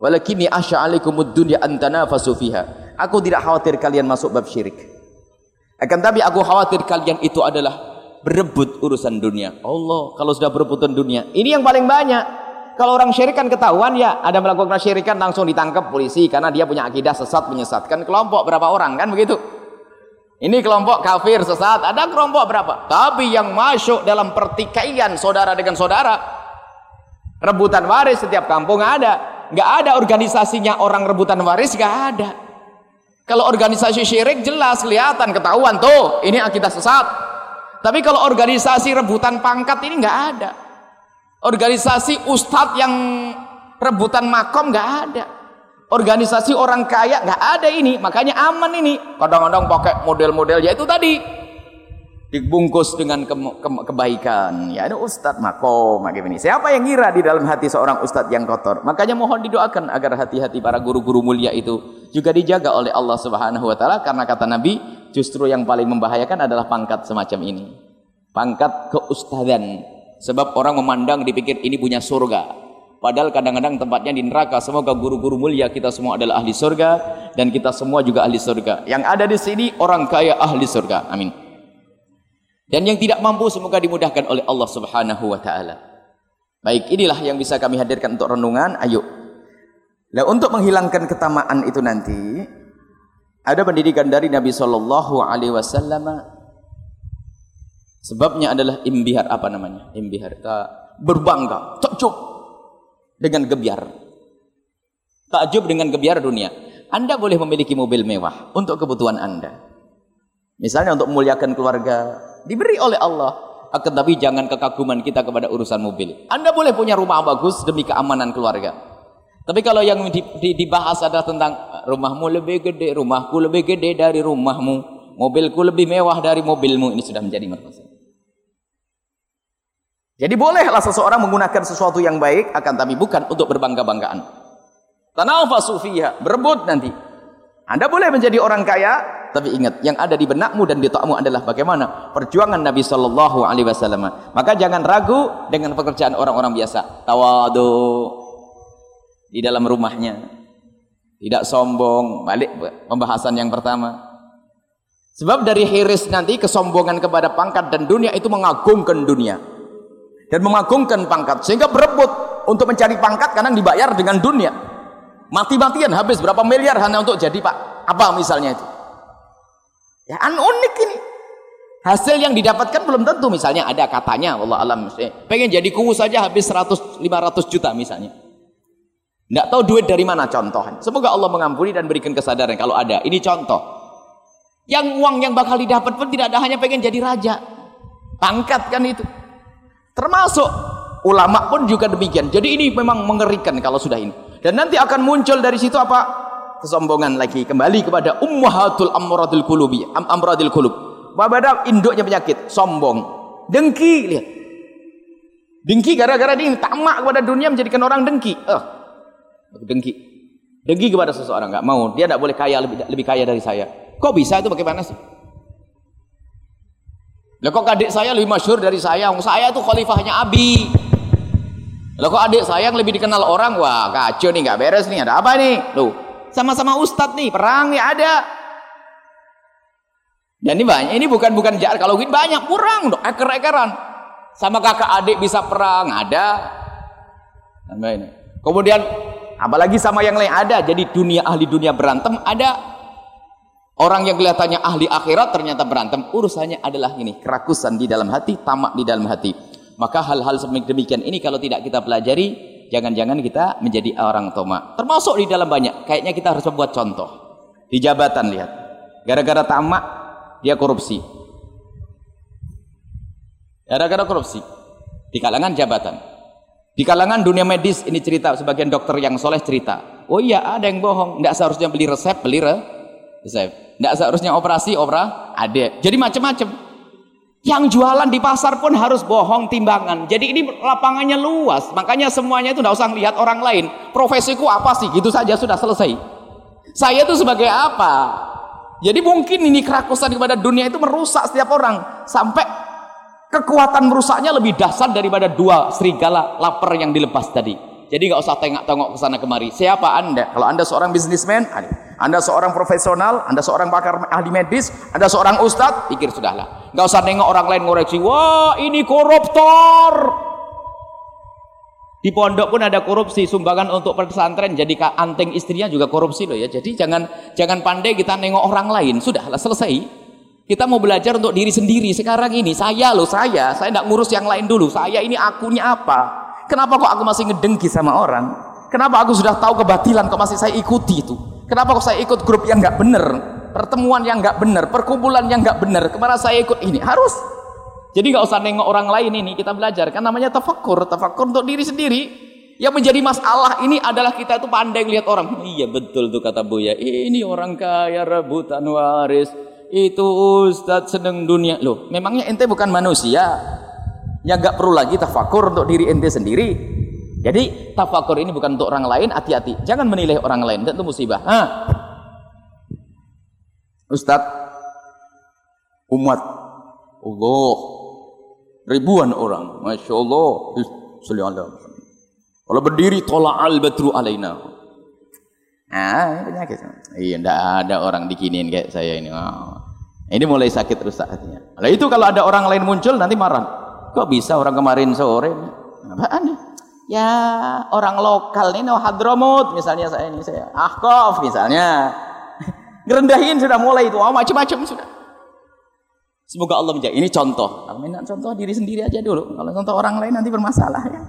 Walakini ahsya alaikumud dunya antanafasu fiha. Aku tidak khawatir kalian masuk bab syirik. Akan tapi aku khawatir kalian itu adalah berebut urusan dunia. Allah kalau sudah berebutan dunia ini yang paling banyak kalau orang syirik kan ketahuan ya, ada melakukan syirikan langsung ditangkap polisi karena dia punya akidah sesat menyesatkan kelompok berapa orang kan begitu. Ini kelompok kafir sesat, ada kelompok berapa? Tapi yang masuk dalam pertikaian saudara dengan saudara, rebutan waris setiap kampung ada. Nggak ada organisasinya orang rebutan waris, nggak ada. Kalau organisasi syirik jelas kelihatan ketahuan tuh, ini akidah sesat. Tapi kalau organisasi rebutan pangkat ini nggak ada organisasi ustadz yang rebutan makom nggak ada. Organisasi orang kaya nggak ada ini makanya aman ini. Kadang-kadang pakai model-model yaitu tadi. Dibungkus dengan ke ke kebaikan. Ya ada ustadz makom ini siapa yang ngira di dalam hati seorang ustadz yang kotor? Makanya mohon didoakan agar hati-hati para guru-guru mulia itu juga dijaga oleh Allah Subhanahu wa taala karena kata Nabi justru yang paling membahayakan adalah pangkat semacam ini. Pangkat keustadan Sebab orang memandang dipikir ini punya surga. Padahal kadang-kadang tempatnya di neraka. Semoga guru-guru mulia kita semua adalah ahli surga dan kita semua juga ahli surga. Yang ada di sini orang kaya ahli surga. Amin. Dan yang tidak mampu semoga dimudahkan oleh Allah Subhanahu wa taala. Baik, inilah yang bisa kami hadirkan untuk renungan. Ayo. Nah, untuk menghilangkan ketamaan itu nanti ada pendidikan dari Nabi sallallahu alaihi wasallam Sebabnya adalah imbihar apa namanya? Imbihar. Kita berbangga, takjub dengan gebiar. Takjub dengan gebiar dunia. Anda boleh memiliki mobil mewah untuk kebutuhan Anda. Misalnya untuk memuliakan keluarga, diberi oleh Allah. Akan tapi jangan kekaguman kita kepada urusan mobil. Anda boleh punya rumah bagus demi keamanan keluarga. Tapi kalau yang dibahas adalah tentang rumahmu lebih gede, rumahku lebih gede dari rumahmu, mobilku lebih mewah dari mobilmu, ini sudah menjadi masalah. Jadi bolehlah seseorang menggunakan sesuatu yang baik akan tapi bukan untuk berbangga-banggaan. Tanafasu fiha, berebut nanti. Anda boleh menjadi orang kaya, tapi ingat yang ada di benakmu dan di otakmu adalah bagaimana perjuangan Nabi sallallahu alaihi wasallam. Maka jangan ragu dengan pekerjaan orang-orang biasa. Tawadu di dalam rumahnya. Tidak sombong. Balik pembahasan yang pertama. Sebab dari hiris nanti kesombongan kepada pangkat dan dunia itu mengagungkan dunia. Dan mengagungkan pangkat. Sehingga berebut untuk mencari pangkat karena dibayar dengan dunia. Mati-matian habis berapa miliar hanya untuk jadi pak. Apa misalnya itu? Ya an unik ini. Hasil yang didapatkan belum tentu misalnya ada katanya Allah alam pengen jadi kuwu saja habis 100 500 juta misalnya. Tidak tahu duit dari mana contoh. Semoga Allah mengampuni dan berikan kesadaran kalau ada. Ini contoh. Yang uang yang bakal didapat pun tidak ada hanya pengen jadi raja. Pangkat kan itu. Termasuk ulama pun juga demikian. Jadi ini memang mengerikan kalau sudah ini. Dan nanti akan muncul dari situ apa? Kesombongan lagi. Kembali kepada ummahatul amradil qulubi, am amradil qulub. Induknya penyakit, sombong, dengki, lihat. Dengki gara-gara dia tamak kepada dunia menjadikan orang dengki. Eh, dengki dengki kepada seseorang nggak mau dia tidak boleh kaya lebih lebih kaya dari saya kok bisa itu bagaimana sih lah kok adik saya lebih masyur dari saya saya itu khalifahnya Abi. Lah kok adik saya yang lebih dikenal orang? Wah kacau nih nggak beres nih. Ada apa nih? Loh sama-sama ustadz nih perang nih ada. Dan ini banyak ini bukan bukan jahat. Kalau gitu banyak kurang dong eker-ekeran. Sama kakak adik bisa perang ada. Kemudian apalagi sama yang lain ada. Jadi dunia ahli dunia berantem ada orang yang kelihatannya ahli akhirat ternyata berantem. Urusannya adalah ini kerakusan di dalam hati tamak di dalam hati. Maka hal-hal demikian ini kalau tidak kita pelajari jangan-jangan kita menjadi orang tomak. Termasuk di dalam banyak. Kayaknya kita harus membuat contoh. Di jabatan lihat. Gara-gara tamak dia korupsi. Gara-gara korupsi. Di kalangan jabatan. Di kalangan dunia medis ini cerita sebagian dokter yang soleh cerita. Oh iya ada yang bohong. Tidak seharusnya beli resep, beli re, resep. Tidak seharusnya operasi, opera, ada. Jadi macam-macam. Yang jualan di pasar pun harus bohong timbangan. Jadi ini lapangannya luas. Makanya semuanya itu tidak usah lihat orang lain. Profesiku apa sih? Gitu saja sudah selesai. Saya itu sebagai apa? Jadi mungkin ini kerakusan kepada dunia itu merusak setiap orang. Sampai kekuatan merusaknya lebih dahsyat daripada dua serigala lapar yang dilepas tadi. Jadi nggak usah tengok-tengok ke sana kemari. Siapa Anda? Kalau Anda seorang bisnismen, Anda seorang profesional, Anda seorang pakar ahli medis, Anda seorang ustadz, pikir sudahlah. Nggak usah nengok orang lain ngoreksi. Wah, ini koruptor. Di pondok pun ada korupsi, sumbangan untuk pesantren jadi anting istrinya juga korupsi loh ya. Jadi jangan jangan pandai kita nengok orang lain. Sudahlah selesai. Kita mau belajar untuk diri sendiri. Sekarang ini saya loh, saya. Saya tidak ngurus yang lain dulu. Saya ini akunya apa? Kenapa kok aku masih ngedengki sama orang? Kenapa aku sudah tahu kebatilan kok masih saya ikuti itu? Kenapa kok saya ikut grup yang nggak benar? Pertemuan yang nggak benar, perkumpulan yang nggak benar. Ke mana saya ikut ini? Harus. Jadi nggak usah nengok orang lain ini. Kita belajar kan namanya tafakur. Tafakur untuk diri sendiri. Yang menjadi masalah ini adalah kita itu pandai lihat orang. Iya betul tuh kata Buya. Ini orang kaya rebutan waris itu Ustadz seneng dunia loh memangnya ente bukan manusia ya gak perlu lagi tafakur untuk diri ente sendiri jadi tafakur ini bukan untuk orang lain hati-hati jangan menilai orang lain itu musibah ha. Ustadz umat Allah ribuan orang Masya Allah kalau berdiri tolak al batru alaina Ah, penyakit. Iya, enggak ada orang dikiniin kayak saya ini. Oh. Ini mulai sakit rusak hatinya. Lah itu kalau ada orang lain muncul nanti marah. Kok bisa orang kemarin sore? Apaan nih? Ya orang lokal ini oh, Hadramut misalnya saya ini saya Ahqaf misalnya. Ngerendahin sudah mulai itu, oh, macam-macam sudah. Semoga Allah menjaga. Ini contoh. Kalau contoh diri sendiri aja dulu. Kalau contoh orang lain nanti bermasalah ya.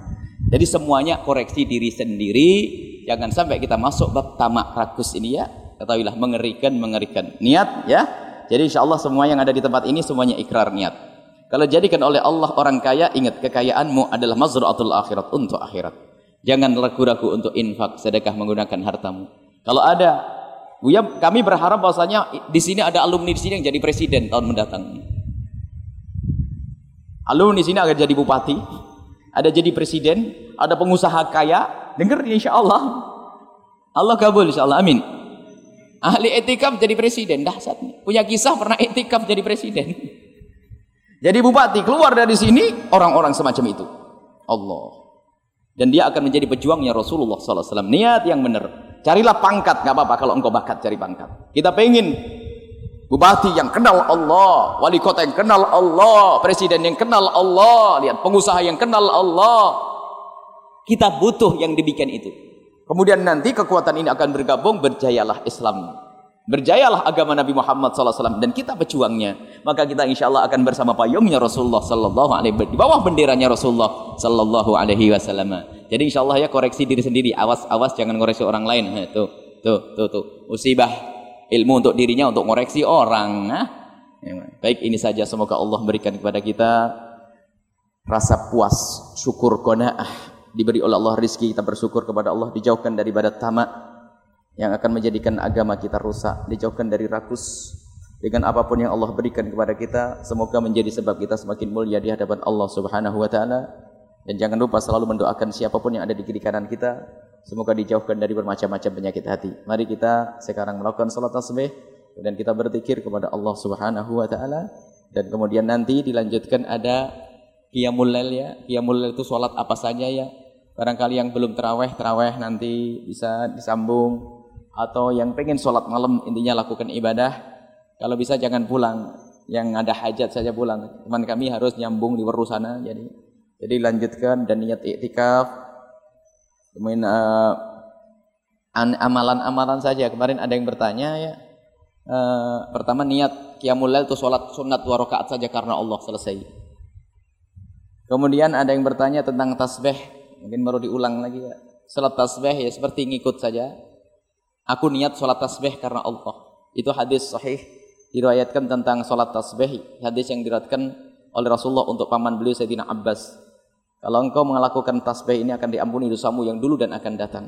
Jadi semuanya koreksi diri sendiri. Jangan sampai kita masuk bab tamak rakus ini ya. Ketahuilah mengerikan, mengerikan. Niat ya. Jadi insya Allah semua yang ada di tempat ini semuanya ikrar niat. Kalau jadikan oleh Allah orang kaya, ingat kekayaanmu adalah mazra'atul akhirat untuk akhirat. Jangan ragu-ragu untuk infak, sedekah menggunakan hartamu. Kalau ada, ya kami berharap bahwasanya di sini ada alumni di sini yang jadi presiden tahun mendatang. Alumni di sini akan jadi bupati, ada jadi presiden, ada pengusaha kaya. Dengar insya Allah. Allah kabul insya Allah. Amin. Ahli etikaf jadi presiden, dahsyat. Punya kisah pernah etikaf jadi presiden. Jadi bupati keluar dari sini orang-orang semacam itu. Allah. Dan dia akan menjadi pejuangnya Rasulullah SAW. Niat yang benar. Carilah pangkat, nggak apa-apa kalau engkau bakat cari pangkat. Kita pengen bupati yang kenal Allah, wali kota yang kenal Allah, presiden yang kenal Allah, lihat pengusaha yang kenal Allah. Kita butuh yang dibikin itu. Kemudian nanti kekuatan ini akan bergabung, berjayalah Islam. Berjayalah agama Nabi Muhammad SAW dan kita pejuangnya. Maka kita insya Allah akan bersama payungnya Rasulullah Sallallahu Alaihi Wasallam di bawah benderanya Rasulullah Sallallahu Alaihi Wasallam. Jadi insya Allah ya koreksi diri sendiri. Awas awas jangan ngoreksi orang lain. Tuh tuh tuh tuh musibah ilmu untuk dirinya untuk ngoreksi orang. Nah, baik ini saja semoga Allah berikan kepada kita rasa puas, syukur, qanaah diberi oleh Allah rizki kita bersyukur kepada Allah dijauhkan daripada tamak yang akan menjadikan agama kita rusak, dijauhkan dari rakus dengan apa pun yang Allah berikan kepada kita, semoga menjadi sebab kita semakin mulia di hadapan Allah Subhanahu wa taala. Dan jangan lupa selalu mendoakan siapa pun yang ada di kiri kanan kita, semoga dijauhkan dari bermacam-macam penyakit hati. Mari kita sekarang melakukan salat tasbih dan kita berzikir kepada Allah Subhanahu wa taala dan kemudian nanti dilanjutkan ada qiyamul lail ya. Qiyamul lail itu salat apa saja ya? Barangkali yang belum terawih, terawih nanti bisa disambung atau yang pengen sholat malam intinya lakukan ibadah. Kalau bisa jangan pulang. Yang ada hajat saja pulang. Teman kami harus nyambung di Weru sana jadi. Jadi lanjutkan dan niat iktikaf kemudian uh, amalan-amalan saja. Kemarin ada yang bertanya ya. Uh, pertama niat qiyamul itu sholat sunat dua rakaat saja karena Allah selesai. Kemudian ada yang bertanya tentang tasbih. Mungkin baru diulang lagi ya. Salat tasbih ya seperti ngikut saja Aku niat sholat tasbih karena Allah. Itu hadis sahih diriwayatkan tentang sholat tasbih. Hadis yang diriwayatkan oleh Rasulullah untuk paman beliau Sayyidina Abbas. Kalau engkau melakukan tasbih ini akan diampuni dosamu yang dulu dan akan datang.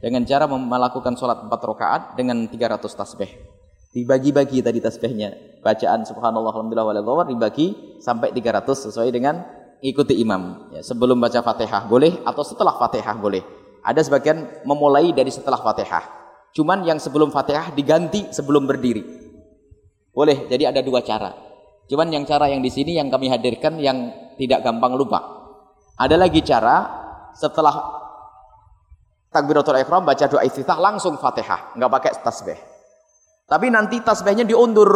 Dengan cara melakukan sholat empat rakaat dengan 300 tasbih. Dibagi-bagi tadi tasbihnya. Bacaan subhanallah alhamdulillah walillah dibagi sampai 300 sesuai dengan ikuti imam. Ya, sebelum baca fatihah boleh atau setelah fatihah boleh. Ada sebagian memulai dari setelah fatihah. Cuman yang sebelum Fatihah diganti sebelum berdiri. Boleh, jadi ada dua cara. Cuman yang cara yang di sini yang kami hadirkan yang tidak gampang lupa. Ada lagi cara setelah takbiratul ihram baca doa iftitah langsung Fatihah, nggak pakai tasbih. Tapi nanti tasbihnya diundur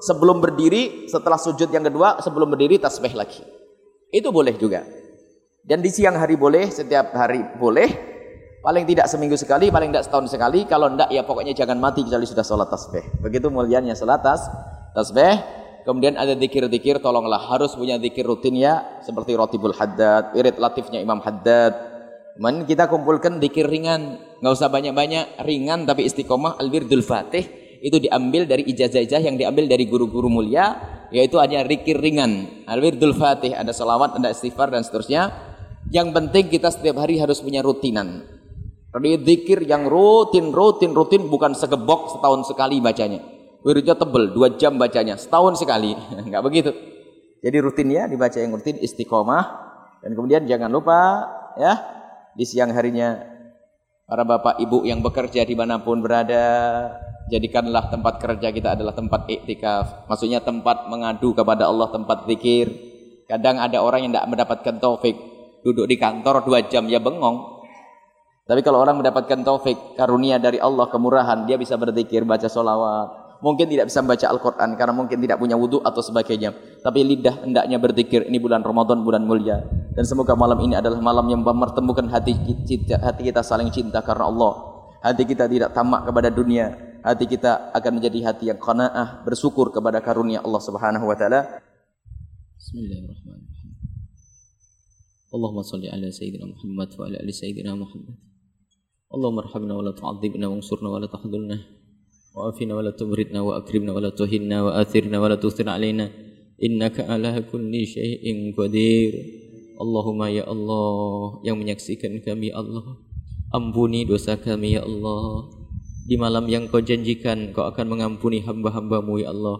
sebelum berdiri, setelah sujud yang kedua, sebelum berdiri tasbih lagi. Itu boleh juga. Dan di siang hari boleh, setiap hari boleh, Paling tidak seminggu sekali, paling tidak setahun sekali. Kalau tidak ya pokoknya jangan mati kecuali sudah sholat tasbih. Begitu mulianya sholat tas, tasbih. Kemudian ada dikir-dikir, tolonglah harus punya dikir rutin ya. Seperti rotibul haddad, irit latifnya Imam Haddad. Kemudian kita kumpulkan dikir ringan. nggak usah banyak-banyak, ringan tapi istiqomah. Al-Wirdul Fatih itu diambil dari ijazah-ijazah yang diambil dari guru-guru mulia. Yaitu hanya dikir ringan. Al-Wirdul Fatih, ada salawat, ada istighfar dan seterusnya. Yang penting kita setiap hari harus punya rutinan. Jadi zikir yang rutin, rutin, rutin bukan segebok setahun sekali bacanya. Wiridnya tebel, dua jam bacanya, setahun sekali. Enggak begitu. Jadi rutin ya, dibaca yang rutin, istiqomah. Dan kemudian jangan lupa ya, di siang harinya para bapak ibu yang bekerja di mana pun berada, jadikanlah tempat kerja kita adalah tempat iktikaf. Maksudnya tempat mengadu kepada Allah, tempat zikir. Kadang ada orang yang tidak mendapatkan taufik, duduk di kantor dua jam ya bengong, tapi kalau orang mendapatkan taufik, karunia dari Allah, kemurahan, dia bisa berzikir, baca solawat. Mungkin tidak bisa membaca Al-Quran karena mungkin tidak punya wudhu atau sebagainya. Tapi lidah hendaknya berzikir. Ini bulan Ramadan, bulan mulia. Dan semoga malam ini adalah malam yang mempertemukan hati hati kita saling cinta karena Allah. Hati kita tidak tamak kepada dunia. Hati kita akan menjadi hati yang qanaah, bersyukur kepada karunia Allah Subhanahu wa taala. Bismillahirrahmanirrahim. Allahumma salli ala sayyidina Muhammad wa ala ali sayyidina Muhammad. اللهم ارحمنا ولا تعذبنا وانصرنا ولا تخذلنا وعافنا ولا تمرضنا وأكرمنا ولا تهنا وآثرنا ولا تؤثر علينا إنك على كل شيء قدير اللهم يا Allah yang menyaksikan kami Allah ampuni dosa kami ya Allah di malam yang kau janjikan kau akan mengampuni hamba-hambamu ya Allah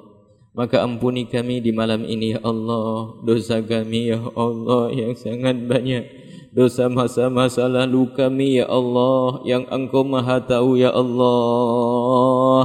maka ampuni kami di malam ini ya Allah dosa kami ya Allah yang sangat banyak Dosa masa-masa lalu kami ya Allah yang engkau maha tahu ya Allah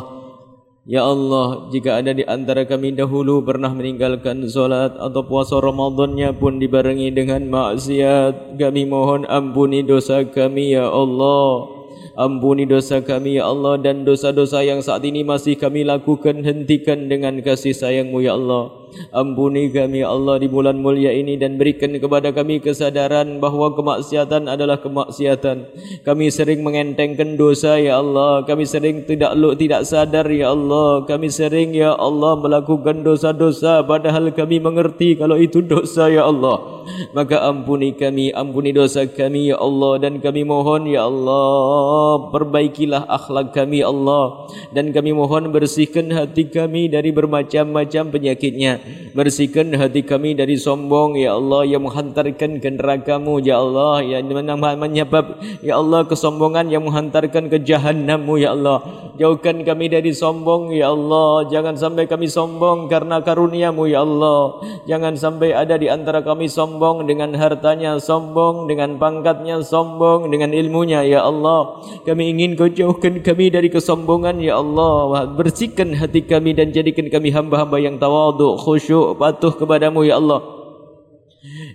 Ya Allah, jika ada di antara kami dahulu pernah meninggalkan solat atau puasa Ramadannya pun dibarengi dengan maksiat, kami mohon ampuni dosa kami ya Allah. Ampuni dosa kami ya Allah dan dosa-dosa yang saat ini masih kami lakukan hentikan dengan kasih sayangmu ya Allah. Ampuni kami Allah di bulan mulia ini dan berikan kepada kami kesadaran bahawa kemaksiatan adalah kemaksiatan. Kami sering mengentengkan dosa ya Allah. Kami sering tidak lu tidak sadar ya Allah. Kami sering ya Allah melakukan dosa-dosa padahal kami mengerti kalau itu dosa ya Allah. Maka ampuni kami, ampuni dosa kami ya Allah dan kami mohon ya Allah perbaikilah akhlak kami Allah dan kami mohon bersihkan hati kami dari bermacam-macam penyakitnya bersihkan hati kami dari sombong ya Allah yang menghantarkan ke neraka-Mu ya Allah yang menyebab ya Allah kesombongan yang menghantarkan ke jahanam-Mu ya Allah. Jauhkan kami dari sombong ya Allah. Jangan sampai kami sombong karena karunia-Mu ya Allah. Jangan sampai ada di antara kami sombong dengan hartanya sombong dengan pangkatnya sombong dengan ilmunya ya Allah. Kami ingin kau jauhkan kami dari kesombongan ya Allah. Bersihkan hati kami dan jadikan kami hamba-hamba yang tawaduk khusyuk patuh kepadamu ya Allah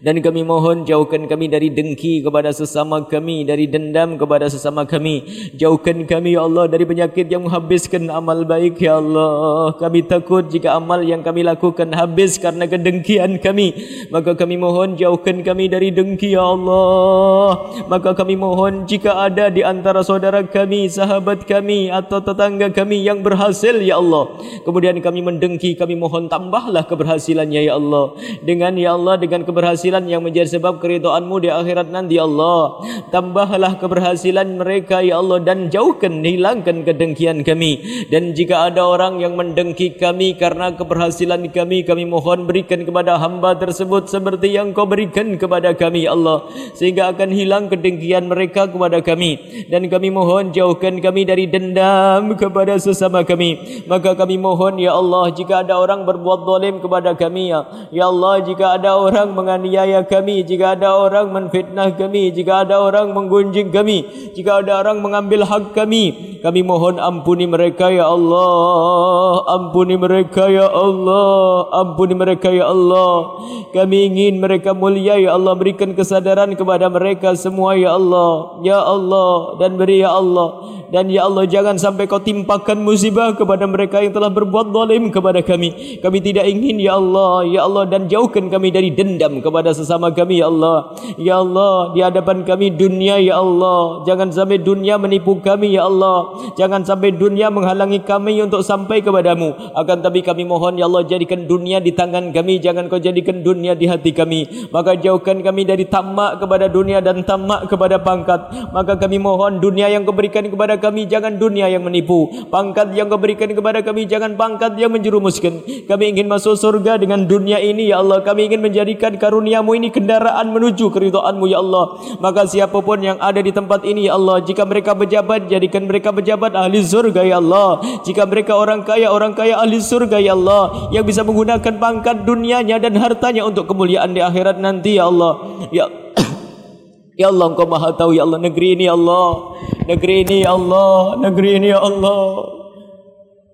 dan kami mohon jauhkan kami dari dengki kepada sesama kami dari dendam kepada sesama kami. Jauhkan kami ya Allah dari penyakit yang menghabiskan amal baik ya Allah. Kami takut jika amal yang kami lakukan habis karena kedengkian kami. Maka kami mohon jauhkan kami dari dengki ya Allah. Maka kami mohon jika ada di antara saudara kami sahabat kami atau tetangga kami yang berhasil ya Allah. Kemudian kami mendengki kami mohon tambahlah keberhasilannya ya Allah. Dengan ya Allah dengan keberhasilan keberhasilan yang menjadi sebab keridoanmu di akhirat nanti Allah. Tambahlah keberhasilan mereka ya Allah dan jauhkan hilangkan kedengkian kami. Dan jika ada orang yang mendengki kami karena keberhasilan kami kami mohon berikan kepada hamba tersebut seperti yang kau berikan kepada kami ya Allah sehingga akan hilang kedengkian mereka kepada kami. Dan kami mohon jauhkan kami dari dendam kepada sesama kami. Maka kami mohon ya Allah jika ada orang berbuat zalim kepada kami ya ya Allah jika ada orang menganiaya menganiaya kami, jika ada orang menfitnah kami, jika ada orang menggunjing kami, jika ada orang mengambil hak kami, kami mohon ampuni mereka ya Allah, ampuni mereka ya Allah, ampuni mereka ya Allah. Kami ingin mereka mulia ya Allah, berikan kesadaran kepada mereka semua ya Allah, ya Allah. Dan beri ya Allah. Dan ya Allah jangan sampai kau timpakan musibah kepada mereka yang telah berbuat zalim kepada kami. Kami tidak ingin ya Allah, ya Allah dan jauhkan kami dari dendam kepada sesama kami ya Allah. Ya Allah di hadapan kami dunia ya Allah. Jangan sampai dunia menipu kami ya Allah. Jangan sampai dunia menghalangi kami untuk sampai kepadamu. Akan tapi kami mohon ya Allah jadikan dunia di tangan kami, jangan kau jadikan dunia di hati kami. Maka jauhkan kami dari tamak kepada dunia dan tamak kepada pangkat. Maka kami mohon dunia yang kau berikan kepada kami jangan dunia yang menipu pangkat yang kau berikan kepada kami jangan pangkat yang menjerumuskan kami ingin masuk surga dengan dunia ini ya Allah kami ingin menjadikan karuniamu ini kendaraan menuju keridhaanmu ya Allah. Maka siapa pun yang ada di tempat ini ya Allah jika mereka pejabat jadikan mereka pejabat ahli surga ya Allah. Jika mereka orang kaya orang kaya ahli surga ya Allah yang bisa menggunakan pangkat dunianya dan hartanya untuk kemuliaan di akhirat nanti ya Allah. Ya Ya Allah engkau maha tahu ya Allah negeri ini ya Allah. Negeri ini ya Allah Negeri ini ya Allah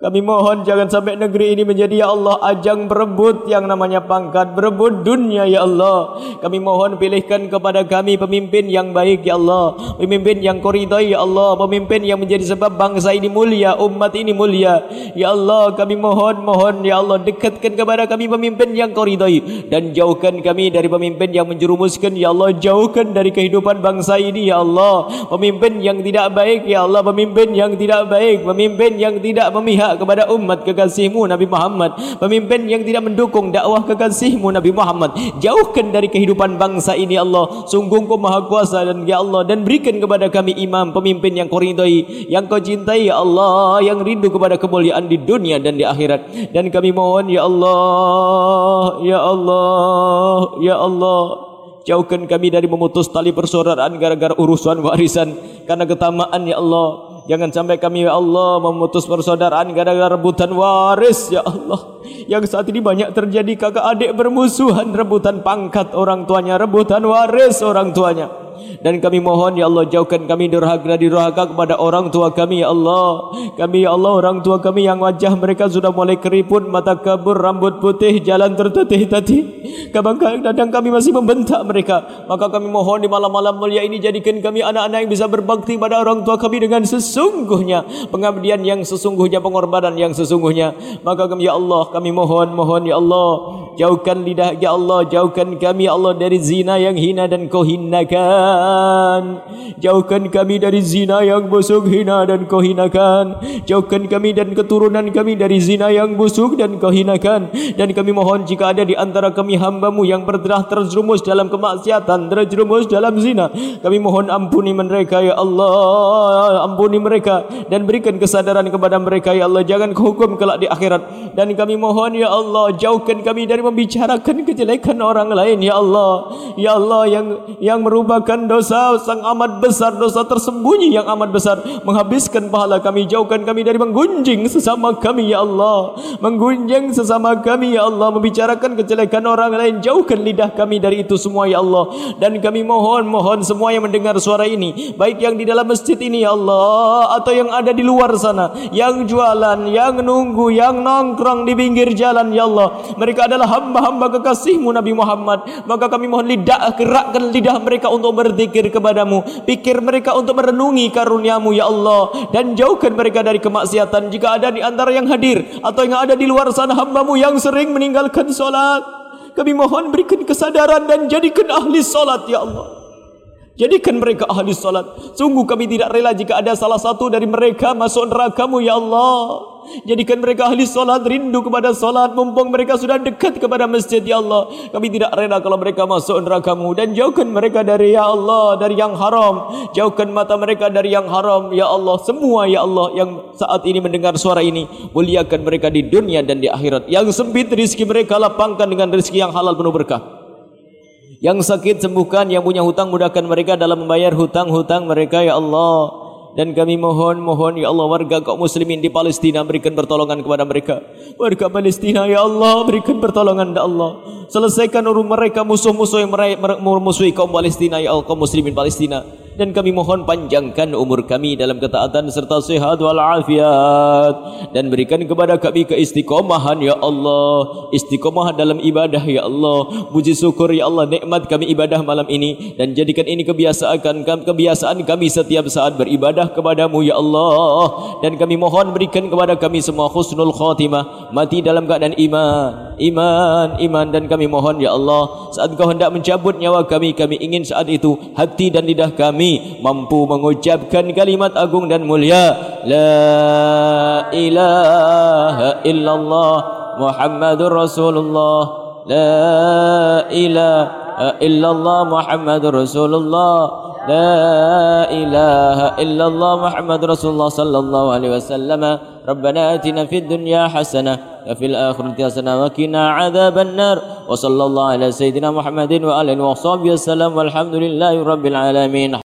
kami mohon jangan sampai negeri ini menjadi ya Allah ajang berebut yang namanya pangkat, berebut dunia ya Allah. Kami mohon pilihkan kepada kami pemimpin yang baik ya Allah, pemimpin yang koridoi ya Allah, pemimpin yang menjadi sebab bangsa ini mulia, umat ini mulia. Ya Allah, kami mohon mohon ya Allah dekatkan kepada kami pemimpin yang koridoi dan jauhkan kami dari pemimpin yang menjerumuskan ya Allah, jauhkan dari kehidupan bangsa ini ya Allah. Pemimpin yang tidak baik ya Allah, pemimpin yang tidak baik, pemimpin yang tidak memihak kepada umat kekasihmu Nabi Muhammad. Pemimpin yang tidak mendukung dakwah kekasihmu Nabi Muhammad. Jauhkan dari kehidupan bangsa ini Allah. Sungguh kau maha kuasa dan ya Allah. Dan berikan kepada kami imam pemimpin yang kau ridai yang kau cintai ya Allah yang rindu kepada kemuliaan di dunia dan di akhirat. Dan kami mohon ya Allah ya Allah ya Allah. Jauhkan kami dari memutus tali persaudaraan gara-gara urusan warisan. Karena ketamaan ya Allah Jangan sampai kami ya Allah memutus persaudaraan gara-gara rebutan waris ya Allah. Yang saat ini banyak terjadi kakak adik bermusuhan rebutan pangkat orang tuanya, rebutan waris orang tuanya. Dan kami mohon ya Allah jauhkan kami durhaka durhaka kepada orang tua kami ya Allah. Kami ya Allah orang tua kami yang wajah mereka sudah mulai keriput, mata kabur, rambut putih, jalan tertatih-tatih. Kadang kami masih membentak mereka. Maka kami mohon di malam-malam mulia ini jadikan kami anak-anak yang bisa berbakti pada orang tua kami dengan sesungguhnya. Pengabdian yang sesungguhnya, pengorbanan yang sesungguhnya. Maka kami ya Allah, kami mohon, mohon ya Allah. Jauhkan lidah ya Allah, jauhkan kami ya Allah dari zina yang hina dan kau hinakan. Jauhkan kami dari zina yang busuk, hina dan kau hinakan. Jauhkan kami dan keturunan kami dari zina yang busuk dan kau hinakan. Dan kami mohon jika ada di antara kami hambamu yang berderah terjerumus dalam kemaksiatan, terjerumus dalam zina. Kami mohon ampuni mereka ya Allah. Ampuni mereka dan berikan kesadaran kepada mereka ya Allah. Jangan hukum kelak di akhirat. Dan kami mohon ya Allah jauhkan kami dari membicarakan kejelekan orang lain ya Allah ya Allah yang yang merupakan dosa sang amat besar dosa tersembunyi yang amat besar. Menghabiskan pahala kami jauhkan kami dari menggunjing sesama kami ya Allah. Menggunjing sesama kami ya Allah. Membicarakan kejelekan orang lain jauhkan lidah kami dari itu semua ya Allah. Dan kami mohon mohon semua yang mendengar suara ini baik yang di dalam masjid ini ya Allah atau yang ada di luar sana yang jualan yang nunggu yang nongkrong di pinggir jalan ya Allah. Mereka adalah hamba-hamba kekasihmu Nabi Muhammad. Maka kami mohon lidah gerakkan lidah mereka untuk berzikir kepadamu. Pikir mereka untuk merenungi karuniamu ya Allah. Dan jauhkan mereka dari kemaksiatan jika ada di antara yang hadir atau yang ada di luar sana hambamu yang sering meninggalkan solat. Kami mohon berikan kesadaran dan jadikan ahli solat ya Allah Jadikan mereka ahli solat. Sungguh kami tidak rela jika ada salah satu dari mereka masuk nerakamu ya Allah. Jadikan mereka ahli solat, rindu kepada solat. Mumpung mereka sudah dekat kepada masjid, Ya Allah. Kami tidak rela kalau mereka masuk nerakamu. Dan jauhkan mereka dari Ya Allah, dari yang haram. Jauhkan mata mereka dari yang haram, Ya Allah. Semua, Ya Allah, yang saat ini mendengar suara ini. Muliakan mereka di dunia dan di akhirat. Yang sempit rizki mereka lapangkan dengan rizki yang halal penuh berkah. Yang sakit sembuhkan, yang punya hutang mudahkan mereka dalam membayar hutang-hutang mereka, Ya Allah. Dan kami mohon, mohon ya Allah warga kaum muslimin di Palestina berikan pertolongan kepada mereka. Warga Palestina ya Allah berikan pertolongan ya Allah. Selesaikan urusan mereka musuh-musuh yang memusuhi kaum Palestina ya Allah kaum muslimin Palestina dan kami mohon panjangkan umur kami dalam ketaatan serta sehat walafiat. Dan berikan kepada kami keistiqomahan ya Allah. Istiqomah dalam ibadah ya Allah. Puji syukur ya Allah nikmat kami ibadah malam ini. Dan jadikan ini kebiasaan kebiasaan kami setiap saat beribadah kepadamu ya Allah. Dan kami mohon berikan kepada kami semua husnul khatimah. Mati dalam keadaan iman iman iman. Dan kami mohon ya Allah saat kau hendak mencabut nyawa kami kami ingin saat itu hati dan lidah kami kami mampu mengucapkan kalimat agung dan mulia la ilaha illallah muhammadur rasulullah. La ilaha illallah muhammadur rasulullah. لا إله إلا الله محمد رسول الله صلى الله عليه وسلم ربنا آتنا في الدنيا حسنة وفي الآخرة حسنة وقنا عذاب النار وصلى الله على سيدنا محمد وآله وصحبه وسلم والحمد لله رب العالمين